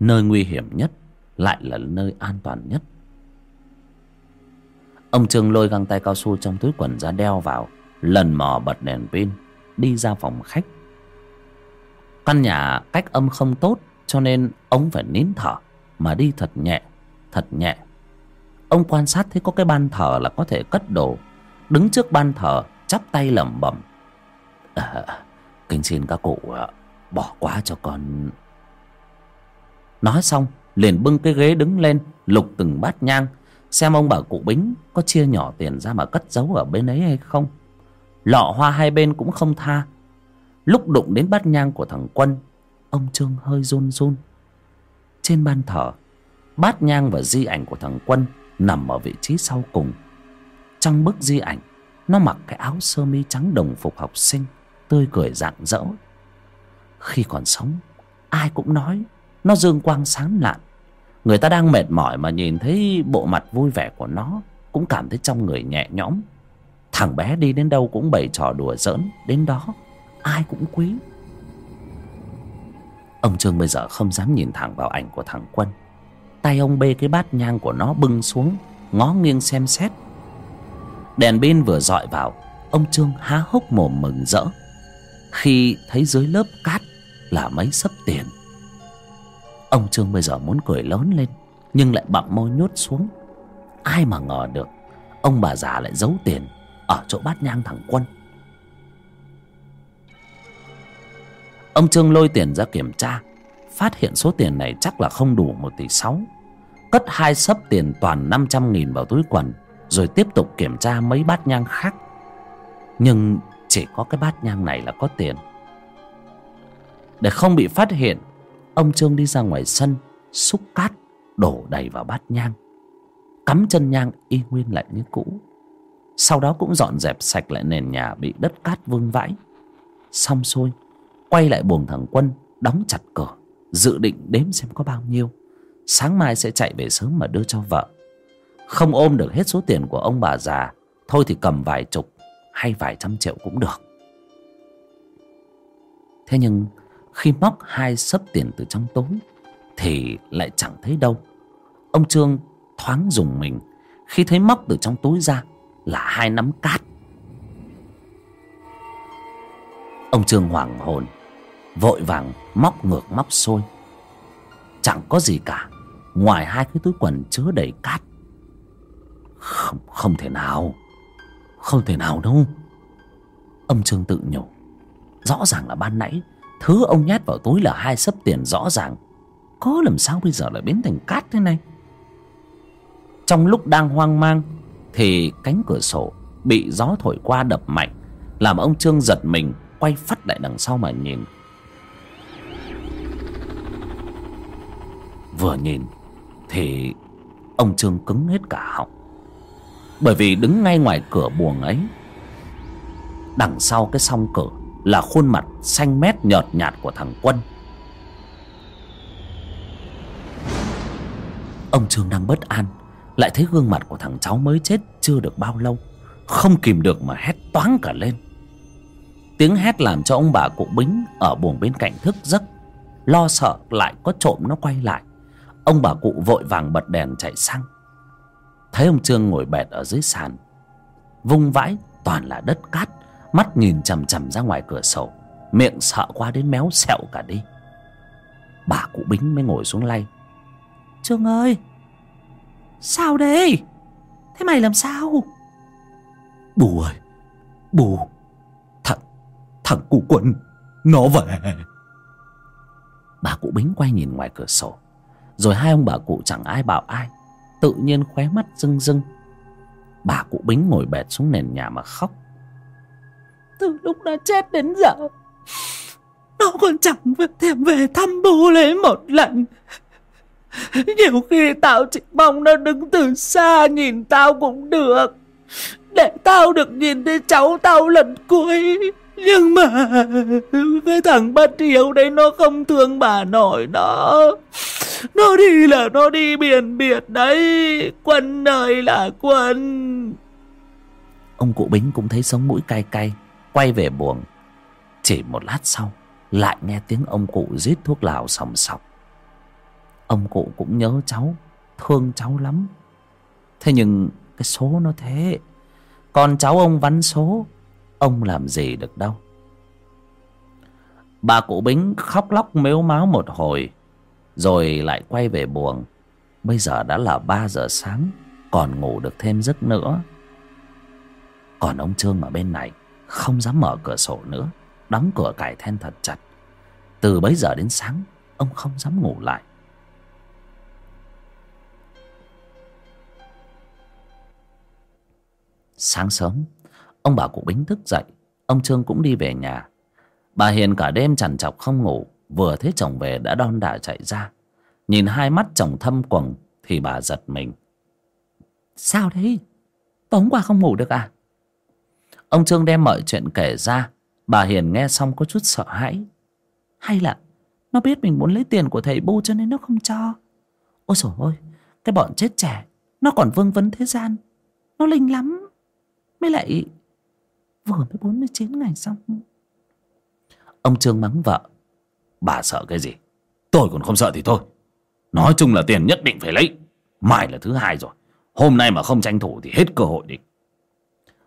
nơi nguy hiểm nhất lại là nơi an toàn nhất ông trương lôi găng tay cao su trong túi quần ra đeo vào lần mò bật đèn pin đi ra phòng khách. Căn nhà cách âm không tốt cho nên ông phải nín thở mà đi thật nhẹ thật nhẹ. Ông quan sát thấy có cái ban thờ là có thể cất đồ. Đứng trước ban thờ chắp tay lẩm bẩm. À, kính xin các cụ bỏ qua cho con. Nói xong liền bưng cái ghế đứng lên lục từng bát nhang xem ông bà cụ bính có chia nhỏ tiền ra mà cất giấu ở bên ấy hay không. Lọ hoa hai bên cũng không tha. Lúc đụng đến bát nhang của thằng quân, ông trương hơi run run. Trên ban thờ, bát nhang và di ảnh của thằng quân nằm ở vị trí sau cùng. Trong bức di ảnh, nó mặc cái áo sơ mi trắng đồng phục học sinh, tươi cười rạng rỡ. Khi còn sống, ai cũng nói nó dương quang sáng lạn người ta đang mệt mỏi mà nhìn thấy bộ mặt vui vẻ của nó, cũng cảm thấy trong người nhẹ nhõm. Thằng bé đi đến đâu cũng bày trò đùa giỡn, đến đó ai cũng quý. Ông trương bây giờ không dám nhìn thẳng vào ảnh của thằng quân. Tay ông bê cái bát nhang của nó bưng xuống, ngó nghiêng xem xét. Đèn pin vừa dọi vào, ông trương há hốc mồm mừng rỡ. Khi thấy dưới lớp cát là mấy sấp tiền ông trương bây giờ muốn cười lớn lên, nhưng lại bặm môi nhốt xuống. Ai mà ngờ được, ông bà già lại giấu tiền ở chỗ bát nhang thằng quân. Ông trương lôi tiền ra kiểm tra, phát hiện số tiền này chắc là không đủ một tỷ sáu. Cất hai sấp tiền toàn năm trăm nghìn vào túi quần, rồi tiếp tục kiểm tra mấy bát nhang khác. Nhưng chỉ có cái bát nhang này là có tiền. Để không bị phát hiện ông trương đi ra ngoài sân, xúc cát, đổ đầy vào bát nhang. Cắm chân nhang y nguyên lại như cũ. Sau đó cũng dọn dẹp sạch lại nền nhà bị đất cát vương vãi. Xong xuôi, quay lại buồng thằng quân, đóng chặt cửa, dự định đếm xem có bao nhiêu. Sáng mai sẽ chạy về sớm mà đưa cho vợ. Không ôm được hết số tiền của ông bà già, thôi thì cầm vài chục hay vài trăm triệu cũng được. Thế nhưng khi móc hai sấp tiền từ trong túi, thì lại chẳng thấy đâu. Ông trương thoáng dùng mình. Khi thấy móc từ trong túi ra, là hai nắm cát. Ông trương hoảng hồn, vội vàng móc ngược móc xuôi. Chẳng có gì cả, ngoài hai cái túi quần chứa đầy cát. Không không thể nào, không thể nào đâu. Ông trương tự nhủ, rõ ràng là ban nãy thứ ông nhét vào túi là hai sấp tiền rõ ràng. Có làm sao bây giờ lại biến thành cát thế này? Trong lúc đang hoang mang, thì cánh cửa sổ bị gió thổi qua đập mạnh, làm ông trương giật mình, quay phát lại đằng sau mà nhìn. Vừa nhìn, thì ông trương cứng hết cả họng. Bởi vì đứng ngay ngoài cửa buồng ấy, đằng sau cái song cửa là khuôn mặt xanh mét nhợt nhạt của thằng quân. Ông trương đang bất an, lại thấy gương mặt của thằng cháu mới chết chưa được bao lâu, không kìm được mà hét toáng cả lên. Tiếng hét làm cho ông bà cụ bính ở buồng bên cạnh thức giấc, lo sợ lại có trộm nó quay lại. Ông bà cụ vội vàng bật đèn chạy sang. Thấy ông trương ngồi bệt ở dưới sàn, vung vãi toàn là đất cát mắt nhìn chằm chằm ra ngoài cửa sổ miệng sợ quá đến méo xẹo cả đi. Bà cụ bính mới ngồi xuống lay. Trương ơi sao đây? Thế mày làm sao? Bù ơi bù thằng thằng cụ quân nó về. Bà cụ bính quay nhìn ngoài cửa sổ rồi hai ông bà cụ chẳng ai bảo ai tự nhiên khóe mắt rưng rưng. Bà cụ bính ngồi bệt xuống nền nhà mà khóc từ lúc nó chết đến giờ nó còn chẳng thèm về thăm bố lấy một lần nhiều khi tao chỉ mong nó đứng từ xa nhìn tao cũng được để tao được nhìn thấy cháu tao lần cuối Nhưng mà cái thằng bất hiếu đấy nó không thương bà nội nó. Nó đi là nó đi biển biệt đấy. Quân ơi là quân. Ông cụ Bính cũng thấy sống mũi cay cay Quay về buồng. Chỉ một lát sau, Lại nghe tiếng ông cụ rít thuốc lào sòng sọc. Ông cụ cũng nhớ cháu, Thương cháu lắm. Thế nhưng cái số nó thế. Con cháu ông vắn số, Ông làm gì được đâu. Bà cụ Bính khóc lóc mếu máo một hồi, Rồi lại quay về buồng. Bây giờ đã là ba giờ sáng, Còn ngủ được thêm giấc nữa. Còn ông Trương ở bên này. Không dám mở cửa sổ nữa. Đóng cửa cải then thật chặt. Từ bấy giờ đến sáng, Ông không dám ngủ lại. Sáng sớm, Ông bà cụ Bính thức dậy. Ông Trương cũng đi về nhà. Bà Hiền cả đêm chằn chọc không ngủ. Vừa thấy chồng về đã đon đả chạy ra. Nhìn hai mắt chồng thâm quầng Thì bà giật mình. Sao đấy Tối qua không ngủ được à? Ông Trương đem mọi chuyện kể ra. Bà Hiền nghe xong có chút sợ hãi. Hay là Nó biết mình muốn lấy tiền của thầy Bu cho nên nó không cho? Ôi trời ơi, Cái bọn chết trẻ Nó còn vương vấn thế gian. Nó linh lắm. Mới lại Vừa mới 49 ngày xong. Ông Trương mắng vợ. Bà sợ cái gì? Tôi còn không sợ thì thôi. Nói chung là tiền nhất định phải lấy. Mai là thứ hai rồi. Hôm nay mà không tranh thủ thì hết cơ hội định.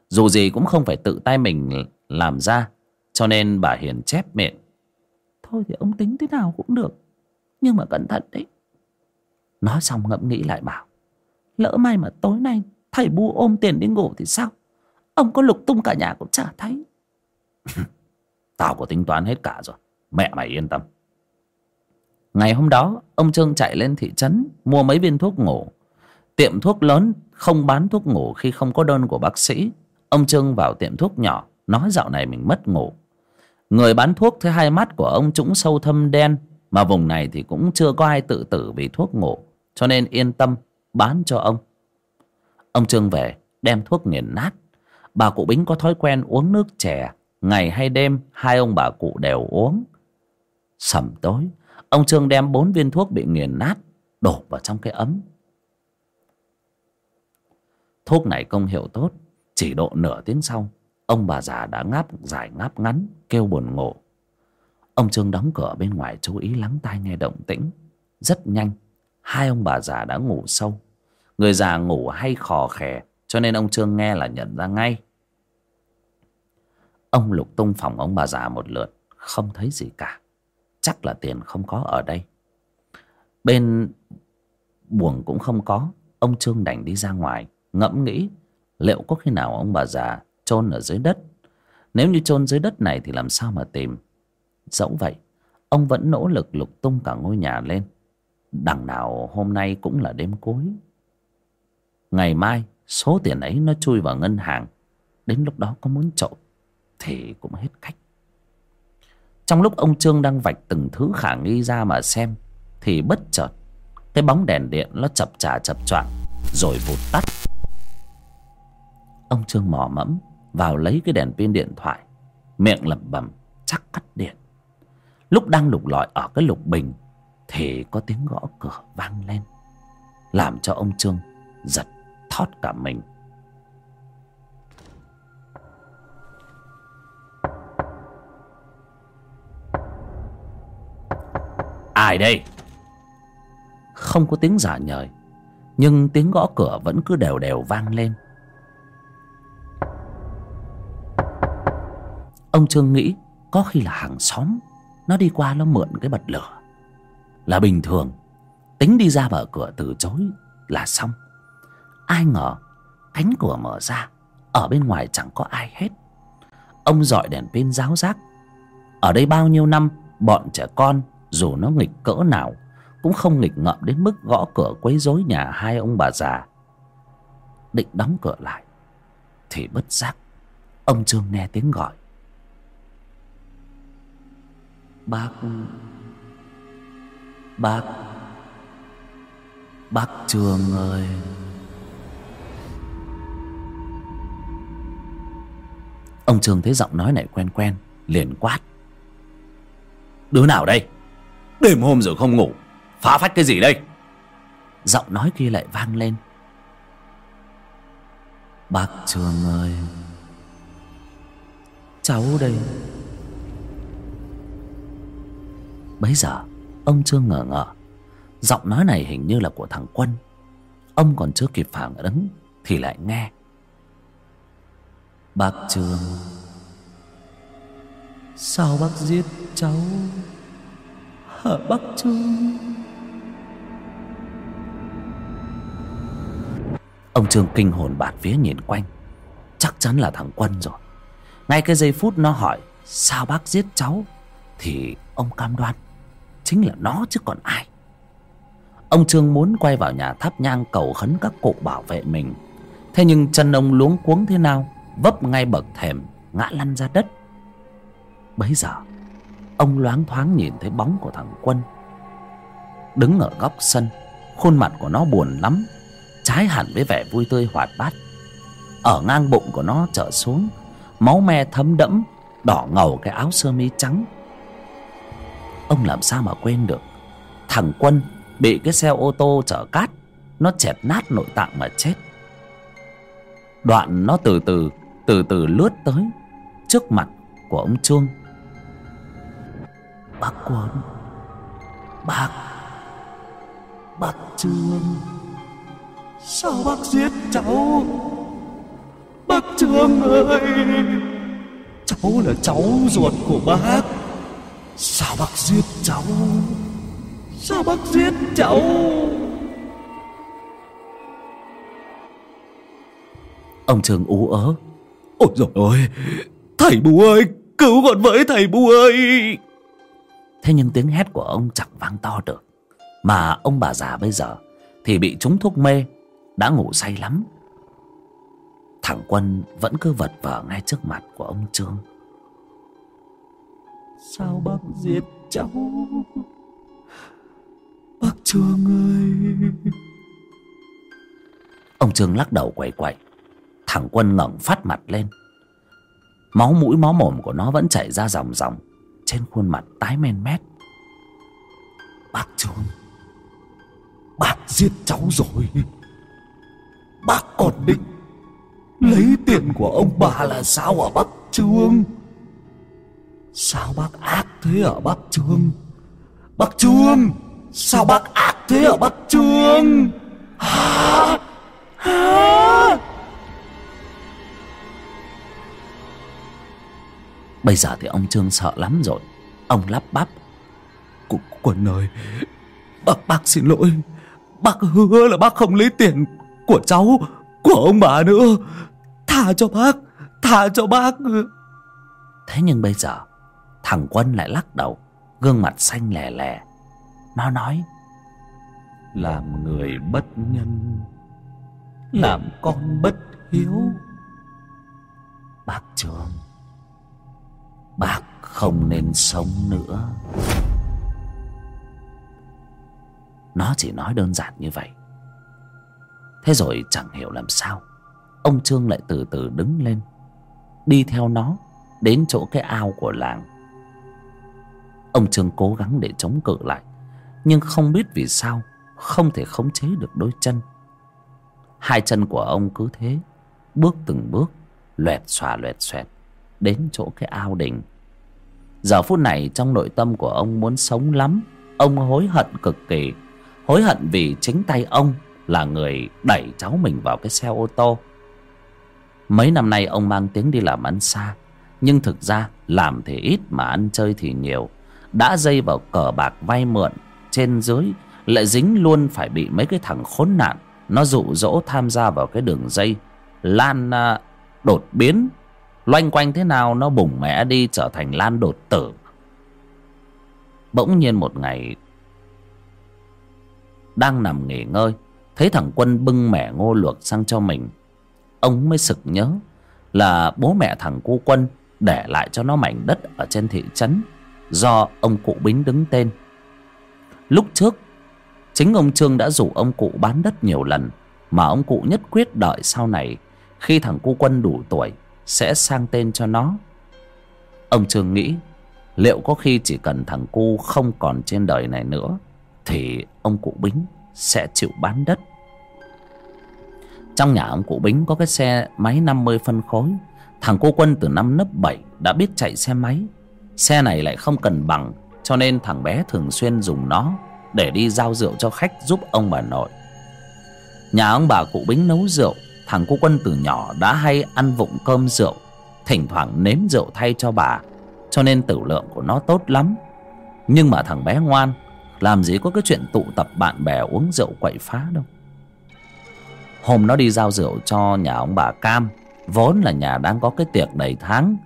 Dù gì cũng không phải tự tay mình làm ra Cho nên bà Hiền chép miệng. Thôi thì ông tính thế nào cũng được Nhưng mà cẩn thận đấy. Nói xong ngẫm nghĩ lại bảo Lỡ may mà tối nay Thầy bu ôm tiền đi ngủ thì sao? Ông có lục tung cả nhà cũng chả thấy. Tao có tính toán hết cả rồi Mẹ mày yên tâm. Ngày hôm đó Ông Trương chạy lên thị trấn Mua mấy viên thuốc ngủ. Tiệm thuốc lớn không bán thuốc ngủ Khi không có đơn của bác sĩ Ông Trương vào tiệm thuốc nhỏ, Nói dạo này mình mất ngủ. Người bán thuốc thấy hai mắt của ông trũng sâu thâm đen, Mà vùng này thì cũng chưa có ai tự tử vì thuốc ngủ, Cho nên yên tâm, bán cho ông. Ông Trương về, đem thuốc nghiền nát. Bà cụ Bính có thói quen uống nước chè, Ngày hay đêm hai ông bà cụ đều uống. Sầm tối, Ông Trương đem bốn viên thuốc bị nghiền nát, Đổ vào trong cái ấm. Thuốc này công hiệu tốt chỉ độ nửa tiếng sau, Ông bà già đã ngáp dài ngáp ngắn, Kêu buồn ngủ. Ông Trương đóng cửa bên ngoài chú ý lắng tai nghe động tĩnh. Rất nhanh, Hai ông bà già đã ngủ sâu. Người già ngủ hay khò khè, Cho nên ông Trương nghe là nhận ra ngay. Ông lục tung phòng ông bà già một lượt, Không thấy gì cả. Chắc là tiền không có ở đây. Bên buồng cũng không có, Ông Trương đành đi ra ngoài, Ngẫm nghĩ. Liệu có khi nào ông bà già chôn ở dưới đất? Nếu như chôn dưới đất này thì làm sao mà tìm? Dẫu vậy, Ông vẫn nỗ lực lục tung cả ngôi nhà lên. Đằng nào hôm nay cũng là đêm cuối. Ngày mai, Số tiền ấy nó chui vào ngân hàng. Đến lúc đó có muốn trộm Thì cũng hết cách. Trong lúc ông Trương đang vạch từng thứ khả nghi ra mà xem, Thì bất chợt Cái bóng đèn điện nó chập chà chập choạng, Rồi vụt tắt. Ông Trương mò mẫm Vào lấy cái đèn pin điện thoại. Miệng lẩm bẩm, chắc cắt điện. Lúc đang lục lọi ở cái lục bình Thì có tiếng gõ cửa vang lên, Làm cho ông Trương giật thót cả mình. Ai đây? Không có tiếng giả nhời, Nhưng tiếng gõ cửa vẫn cứ đều đều vang lên. Ông Trương nghĩ Có khi là hàng xóm, Nó đi qua nó mượn cái bật lửa. Là bình thường, Tính đi ra mở cửa từ chối Là xong. Ai ngờ, cánh cửa mở ra, Ở bên ngoài chẳng có ai hết. Ông dọi đèn pin ráo rác. Ở đây bao nhiêu năm, Bọn trẻ con, dù nó nghịch cỡ nào, Cũng không nghịch ngợm đến mức gõ cửa quấy rối nhà hai ông bà già. Định đóng cửa lại, Thì bất giác, Ông Trương nghe tiếng gọi. Bác Bác Bác trường ơi. Ông trường thấy giọng nói này quen quen, liền quát. Đứa nào đây? Đêm hôm rồi không ngủ, phá phách cái gì đây? Giọng nói kia lại vang lên. Bác trường ơi, cháu đây bấy giờ ông trương ngờ ngợ giọng nói này hình như là của thằng quân. Ông còn chưa kịp phản ứng thì lại nghe. Bác trương. Sao bác giết cháu? Hả bác trương? Ông trương kinh hồn bạt vía nhìn quanh. Chắc chắn là thằng quân rồi. Ngay cái giây phút nó hỏi sao bác giết cháu? thì ông cam đoan chính là nó chứ còn ai. Ông trương muốn quay vào nhà thắp nhang cầu khấn các cụ bảo vệ mình. Thế nhưng chân ông luống cuống thế nào, vấp ngay bậc thềm, ngã lăn ra đất. Bấy giờ, ông loáng thoáng nhìn thấy bóng của thằng quân. Đứng ở góc sân, khuôn mặt của nó buồn lắm, trái hẳn với vẻ vui tươi hoạt bát. Ở ngang bụng của nó trở xuống, máu me thấm đẫm, đỏ ngầu cái áo sơ mi trắng ông làm sao mà quên được? Thằng quân bị cái xe ô tô chở cát, nó chẹp nát nội tạng mà chết. Đoạn nó từ từ từ từ lướt tới trước mặt của ông trương. Bác quân, bác bác trương, sao bác giết cháu? Bác trương ơi, cháu là cháu ruột của bác sao bác giết cháu? Sao bác giết cháu? Ông trương ú ớ. Ôi rồi ôi thầy bù ơi cứu con với thầy bù ơi. Thế nhưng tiếng hét của ông chẳng vang to được. Mà ông bà già bây giờ thì bị trúng thuốc mê đã ngủ say lắm. Thằng quân vẫn cứ vật vờ ngay trước mặt của ông trương sao bác giết cháu? Bác trương ơi ông trương lắc đầu quẩy quẩy thằng quân ngẩng phát mặt lên. Máu mũi máu mồm của nó vẫn chảy ra ròng ròng trên khuôn mặt tái men mét. Bác trương bác giết cháu rồi. Bác còn định lấy tiền của ông bà là sao ở bắc trương sao bác ác thế ở bắc trương? Bắc trương sao bác ác thế ở bắc trương? Hả hả bây giờ thì ông trương sợ lắm rồi. Ông lắp bắp. Quần ơi Bác, bác xin lỗi. Bác hứa là bác không lấy tiền của cháu Của ông bà nữa. Tha cho bác Tha cho bác. Thế nhưng bây giờ Thằng Quân lại lắc đầu, Gương mặt xanh lè lè. Nó nói, Làm người bất nhân, Làm con bất hiếu. Bác Trường, Bác không nên sống nữa. Nó chỉ nói đơn giản như vậy. Thế rồi chẳng hiểu làm sao, Ông Trương lại từ từ đứng lên, Đi theo nó Đến chỗ cái ao của làng. Ông Trương cố gắng để chống cự lại, Nhưng không biết vì sao Không thể khống chế được đôi chân. Hai chân của ông cứ thế, Bước từng bước, Loẹt xòa loẹt xoẹt Đến chỗ cái ao đình Giờ phút này trong nội tâm của ông muốn sống lắm, Ông hối hận cực kỳ, Hối hận vì chính tay ông Là người đẩy cháu mình vào cái xe ô tô. Mấy năm nay ông mang tiếng đi làm ăn xa, Nhưng thực ra làm thì ít mà ăn chơi thì nhiều. Đã dây vào cờ bạc vay mượn. Trên dưới Lại dính luôn phải bị mấy cái thằng khốn nạn. Nó dụ dỗ tham gia vào cái đường dây. Lan à, đột biến. Loanh quanh thế nào nó bùng mẽ đi trở thành Lan đột tử. Bỗng nhiên một ngày Đang nằm nghỉ ngơi Thấy thằng Quân bưng mẻ ngô luộc sang cho mình. Ông mới sực nhớ Là bố mẹ thằng cu Quân Để lại cho nó mảnh đất ở trên thị trấn. Do ông cụ Bính đứng tên. Lúc trước, Chính ông Trương đã rủ ông cụ bán đất nhiều lần, Mà ông cụ nhất quyết đợi sau này, Khi thằng cu Quân đủ tuổi, Sẽ sang tên cho nó. Ông trương nghĩ, liệu có khi chỉ cần thằng cu không còn trên đời này nữa, thì ông cụ bính sẽ chịu bán đất. Trong nhà ông cụ bính có cái xe máy năm mươi phân khối. Thằng cô quân từ năm lớp bảy đã biết chạy xe máy xe này lại không cần bằng, cho nên thằng bé thường xuyên dùng nó để đi giao rượu cho khách giúp ông bà nội. Nhà ông bà cụ bính nấu rượu, thằng cô quân từ nhỏ đã hay ăn vụng cơm rượu, thỉnh thoảng nếm rượu thay cho bà, cho nên tử lượng của nó tốt lắm. Nhưng mà thằng bé ngoan, làm gì có cái chuyện tụ tập bạn bè uống rượu quậy phá đâu. Hôm nó đi giao rượu cho nhà ông bà cam, vốn là nhà đang có cái tiệc đầy tháng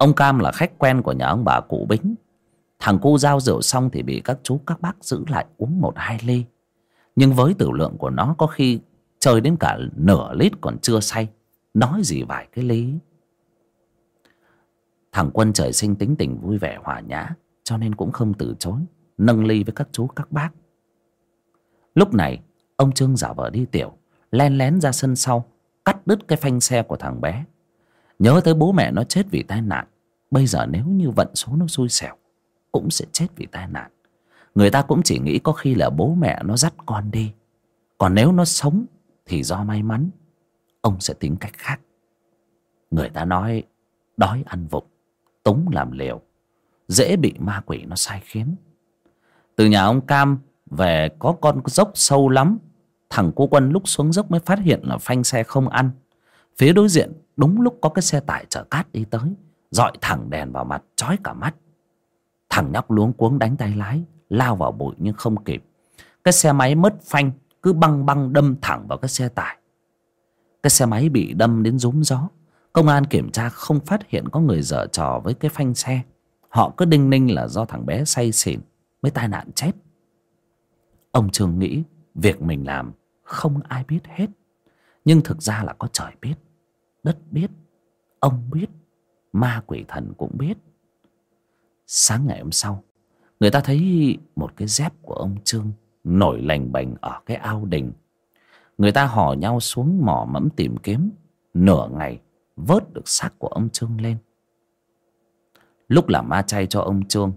ông cam là khách quen của nhà ông bà cụ bính. Thằng cu giao rượu xong thì bị các chú, các bác giữ lại uống một, hai ly. Nhưng với tử lượng của nó, có khi chơi đến cả nửa lít còn chưa say. Nói gì vài cái lý. Thằng quân trời sinh tính tình vui vẻ, hòa nhã, cho nên cũng không từ chối, nâng ly với các chú, các bác. Lúc này, ông trương giả vờ đi tiểu, len lén ra sân sau, cắt đứt cái phanh xe của thằng bé. Nhớ tới bố mẹ nó chết vì tai nạn bây giờ nếu như vận số nó xui xẻo, cũng sẽ chết vì tai nạn. Người ta cũng chỉ nghĩ có khi là bố mẹ nó dắt con đi. Còn nếu nó sống thì do may mắn, ông sẽ tính cách khác. Người ta nói, đói ăn vụng, túng làm liều, dễ bị ma quỷ nó sai khiến. Từ nhà ông cam về có con dốc sâu lắm, thằng cô quân lúc xuống dốc mới phát hiện là phanh xe không ăn. Phía đối diện đúng lúc có cái xe tải chở cát đi tới dọi thẳng đèn vào mặt chói cả mắt. Thằng nhóc luống cuống đánh tay lái, lao vào bụi nhưng không kịp. Cái xe máy mất phanh, cứ băng băng đâm thẳng vào cái xe tải. Cái xe máy bị đâm đến rúm gió. Công an kiểm tra không phát hiện có người dở trò với cái phanh xe. Họ cứ đinh ninh là do thằng bé say xỉn, mới tai nạn chết. Ông trường nghĩ, việc mình làm không ai biết hết. Nhưng thực ra là có trời biết, đất biết, ông biết ma quỷ thần cũng biết. Sáng ngày hôm sau, người ta thấy một cái dép của ông trương nổi lành bềnh ở cái ao đình. Người ta hò nhau xuống mò mẫm tìm kiếm. Nửa ngày, vớt được xác của ông trương lên. Lúc làm ma chay cho ông trương,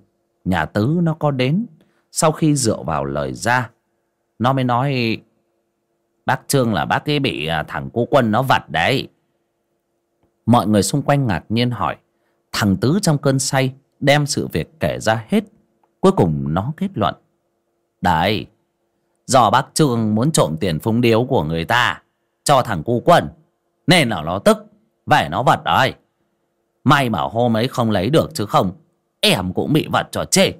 nhà tứ nó có đến. Sau khi dựa vào lời ra, nó mới nói, bác trương là bác ấy bị à, thằng cô quân nó vặt đấy mọi người xung quanh ngạc nhiên hỏi, thằng tứ trong cơn say đem sự việc kể ra hết, cuối cùng nó kết luận. Đấy do bác trương muốn trộm tiền phúng điếu của người ta, cho thằng cu quân, nên là nó tức vậy nó vật đấy. May mà hôm ấy không lấy được chứ không, em cũng bị vật cho chê.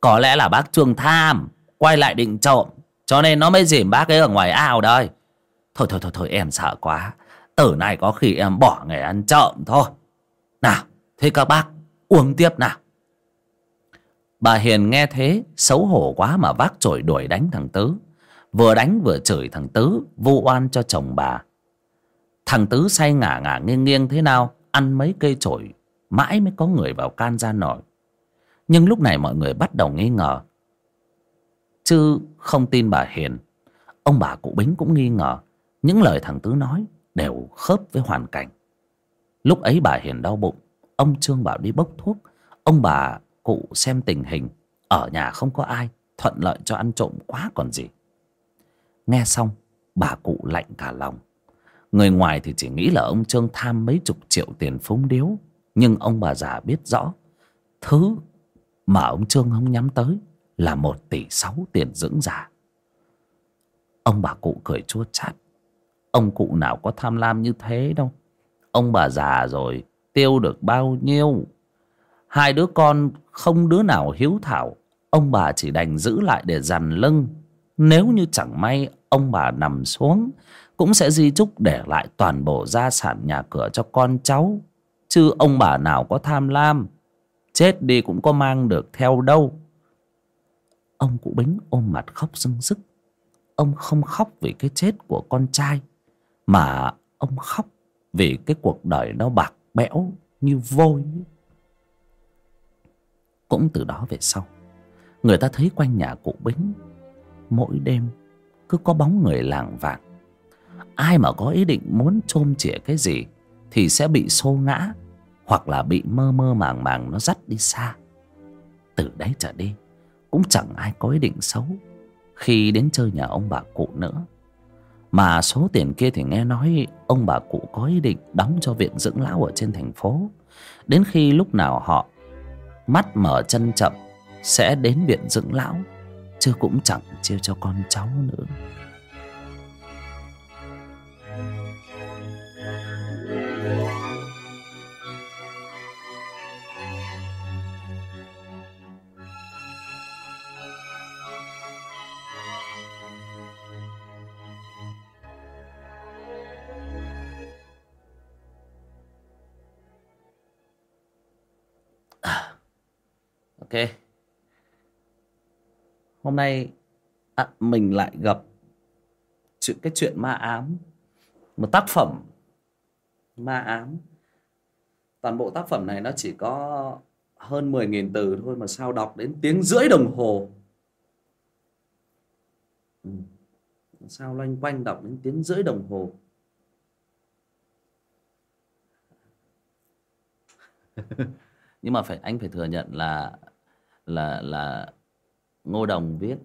Có lẽ là bác trương tham, quay lại định trộm, cho nên nó mới dìm bác ấy ở ngoài ao đây. Thôi thôi thôi thôi, em sợ quá từ này có khi em bỏ nghề ăn trộm thôi. Nào, thế các bác, uống tiếp nào. Bà hiền nghe thế, xấu hổ quá mà vác chổi đuổi đánh thằng tứ. Vừa đánh vừa chửi thằng tứ, vu oan cho chồng bà. Thằng tứ say ngả ngả nghiêng nghiêng thế nào, ăn mấy cây chổi, mãi mới có người vào can ra nổi. Nhưng lúc này mọi người bắt đầu nghi ngờ. Chứ không tin bà hiền, ông bà cụ bính cũng nghi ngờ. Những lời thằng tứ nói đều khớp với hoàn cảnh. Lúc ấy bà hiền đau bụng, ông trương bảo đi bốc thuốc. Ông bà cụ xem tình hình, ở nhà không có ai, thuận lợi cho ăn trộm quá còn gì. Nghe xong, bà cụ lạnh cả lòng. Người ngoài thì chỉ nghĩ là ông trương tham mấy chục triệu tiền phúng điếu, nhưng ông bà già biết rõ, thứ mà ông trương không nhắm tới là một tỷ sáu tiền dưỡng già. Ông bà cụ cười chua chát ông cụ nào có tham lam như thế đâu. Ông bà già rồi, tiêu được bao nhiêu? Hai đứa con không đứa nào hiếu thảo. Ông bà chỉ đành giữ lại để dằn lưng. Nếu như chẳng may ông bà nằm xuống, cũng sẽ di chúc để lại toàn bộ gia sản nhà cửa cho con cháu. Chứ ông bà nào có tham lam, chết đi cũng có mang được theo đâu. Ông cụ bính ôm mặt khóc rưng rức. Ông không khóc vì cái chết của con trai mà ông khóc vì cái cuộc đời nó bạc bẽo như vôi. Cũng từ đó về sau, người ta thấy quanh nhà cụ bính, mỗi đêm cứ có bóng người làng vàng. Ai mà có ý định muốn chôm chĩa cái gì thì sẽ bị xô ngã hoặc là bị mơ mơ màng màng nó dắt đi xa. Từ đấy trở đi, cũng chẳng ai có ý định xấu khi đến chơi nhà ông bà cụ nữa mà số tiền kia thì nghe nói ông bà cụ có ý định đóng cho viện dưỡng lão ở trên thành phố. Đến khi lúc nào họ mắt mở chân chậm sẽ đến viện dưỡng lão, chứ cũng chẳng chiêu cho con cháu nữa. Ok. Hôm nay à, mình lại gặp chuyện cái chuyện ma ám. Một tác phẩm ma ám. Toàn bộ tác phẩm này nó chỉ có hơn 10.000 từ thôi mà sao đọc đến tiếng rưỡi đồng hồ. Ừ. sao loanh quanh đọc đến tiếng rưỡi đồng hồ? Nhưng mà phải anh phải thừa nhận là là là Ngô Đồng viết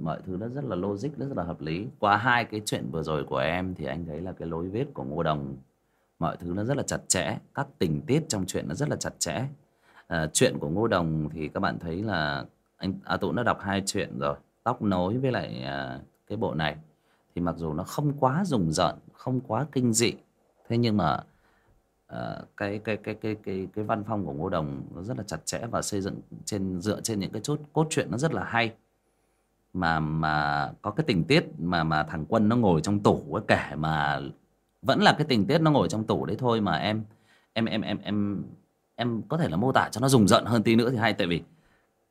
mọi thứ nó rất là logic rất là hợp lý. Qua hai cái chuyện vừa rồi của em thì anh thấy là cái lối viết của Ngô Đồng mọi thứ nó rất là chặt chẽ các tình tiết trong chuyện nó rất là chặt chẽ. À, chuyện của Ngô Đồng thì các bạn thấy là anh A Tụ nó đọc hai chuyện rồi tóc nối với lại à, cái bộ này. Thì mặc dù nó không quá rùng rợn không quá kinh dị thế nhưng mà Ờ, cái cái cái cái cái cái văn phong của Ngô Đồng nó rất là chặt chẽ và xây dựng trên dựa trên những cái chốt cốt truyện nó rất là hay. Mà mà có cái tình tiết mà mà thằng Quân nó ngồi trong tủ ấy kể mà vẫn là cái tình tiết nó ngồi trong tủ đấy thôi mà em em em em em em có thể là mô tả cho nó rùng rợn hơn tí nữa thì hay. Tại vì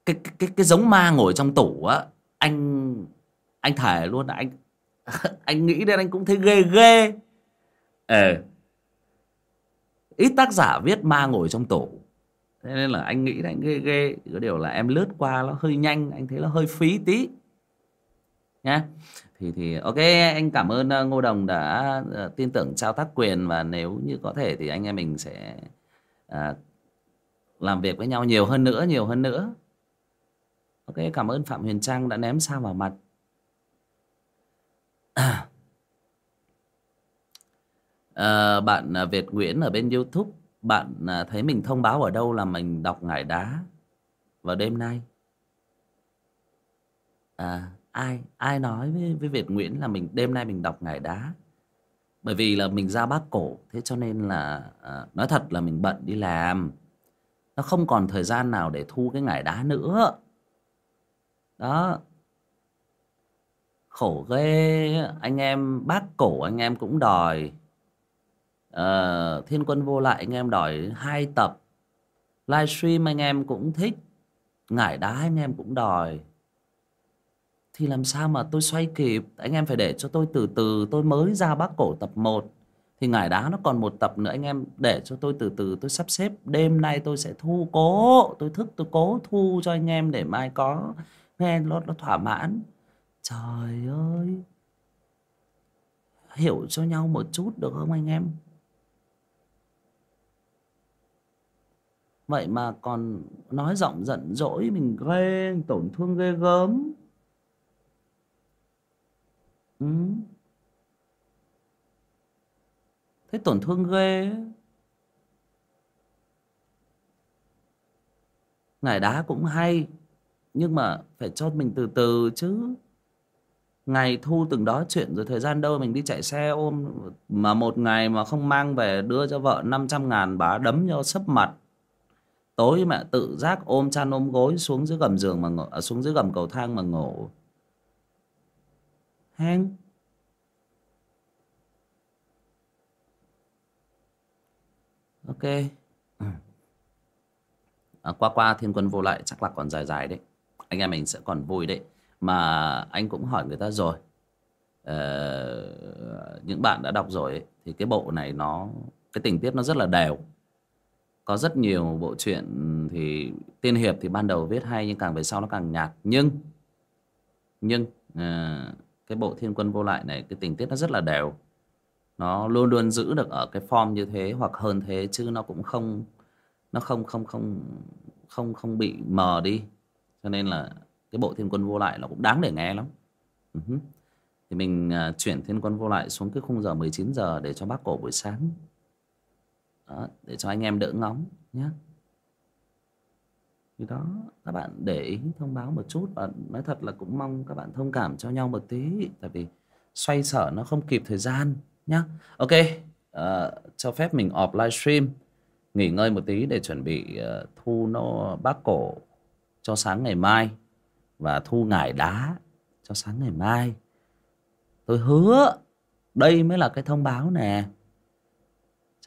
cái cái cái, cái giống ma ngồi trong tủ á anh anh thề luôn là anh anh nghĩ đến anh cũng thấy ghê ghê. Ờ ít tác giả viết ma ngồi trong tủ thế nên là anh nghĩ là anh ghê ghê có điều là em lướt qua nó hơi nhanh anh thấy nó hơi phí tí. Nhá. Thì thì ok anh cảm ơn ờ, ngô đồng đã ờ, tin tưởng trao tác quyền và nếu như có thể thì anh em mình sẽ à, làm việc với nhau nhiều hơn nữa nhiều hơn nữa. Ok cảm ơn phạm huyền trang đã ném sao vào mặt. À, Ờ, bạn à, Việt Nguyễn ở bên YouTube bạn à, thấy mình thông báo ở đâu là mình đọc ngải đá vào đêm nay? À ai ai nói với, với Việt Nguyễn là mình đêm nay mình đọc ngải đá? Bởi vì là mình ra bác cổ thế cho nên là à, nói thật là mình bận đi làm. Nó không còn thời gian nào để thu cái ngải đá nữa. Đó. Khổ ghê. Anh em bác cổ anh em cũng đòi uh, thiên quân vô lại anh em đòi hai tập. Livestream anh em cũng thích. Ngải đá anh em cũng đòi. Thì làm sao mà tôi xoay kịp? Anh em phải để cho tôi từ từ tôi mới ra bác cổ tập 1 thì ngải đá nó còn một tập nữa anh em để cho tôi từ từ tôi sắp xếp. Đêm nay tôi sẽ thu cố tôi thức tôi cố thu cho anh em để mai có nghe nó, nó thỏa mãn. Trời ơi! Hiểu cho nhau một chút được không anh em? Vậy mà còn nói giọng giận dỗi mình ghê, tổn thương ghê gớm. Ừ. thế tổn thương ghê. Ngải đá cũng hay, nhưng mà phải cho mình từ từ chứ. Ngày thu từng đó chuyện, rồi thời gian đâu mình đi chạy xe ôm. Mà một ngày mà không mang về, đưa cho vợ 500 ngàn, bà đấm cho sấp mặt tối mẹ tự giác ôm chăn ôm gối xuống dưới gầm giường mà ngủ, à, xuống dưới gầm cầu thang mà ngủ. Hang ok. À, qua qua thiên quân vô lại chắc là còn dài dài đấy. Anh em mình sẽ còn vui đấy. Mà anh cũng hỏi người ta rồi. Ờ, những bạn đã đọc rồi ấy, thì cái bộ này nó cái tình tiết nó rất là đều có rất nhiều bộ truyện thì tiên hiệp thì ban đầu viết hay nhưng càng về sau nó càng nhạt. Nhưng nhưng à, cái bộ thiên quân vô lại này cái tình tiết nó rất là đều. Nó luôn luôn giữ được ở cái form như thế hoặc hơn thế chứ nó cũng không nó không không không không không bị mờ đi. Cho nên là cái bộ thiên quân vô lại nó cũng đáng để nghe lắm. Ừ thì mình uh, chuyển thiên quân vô lại xuống cái khung giờ 19 giờ để cho bác cổ buổi sáng đó, để cho anh em đỡ ngóng nhé thì đó các bạn để ý thông báo một chút và nói thật là cũng mong các bạn thông cảm cho nhau một tí tại vì xoay sở nó không kịp thời gian nhá. Ok uh, cho phép mình off livestream nghỉ ngơi một tí để chuẩn bị uh, thu nó bác cổ cho sáng ngày mai và thu ngải đá cho sáng ngày mai. Tôi hứa đây mới là cái thông báo nè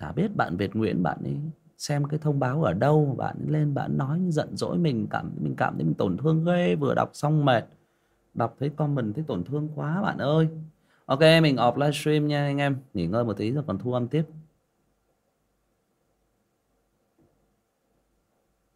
chả biết bạn Việt Nguyễn, bạn ấy xem cái thông báo ở đâu, bạn ấy lên bạn nói giận dỗi mình, cảm mình cảm thấy mình tổn thương ghê, vừa đọc xong mệt. Đọc thấy comment thấy tổn thương quá bạn ơi. Ok, mình off livestream nha anh em. Nghỉ ngơi một tí rồi còn thu âm tiếp.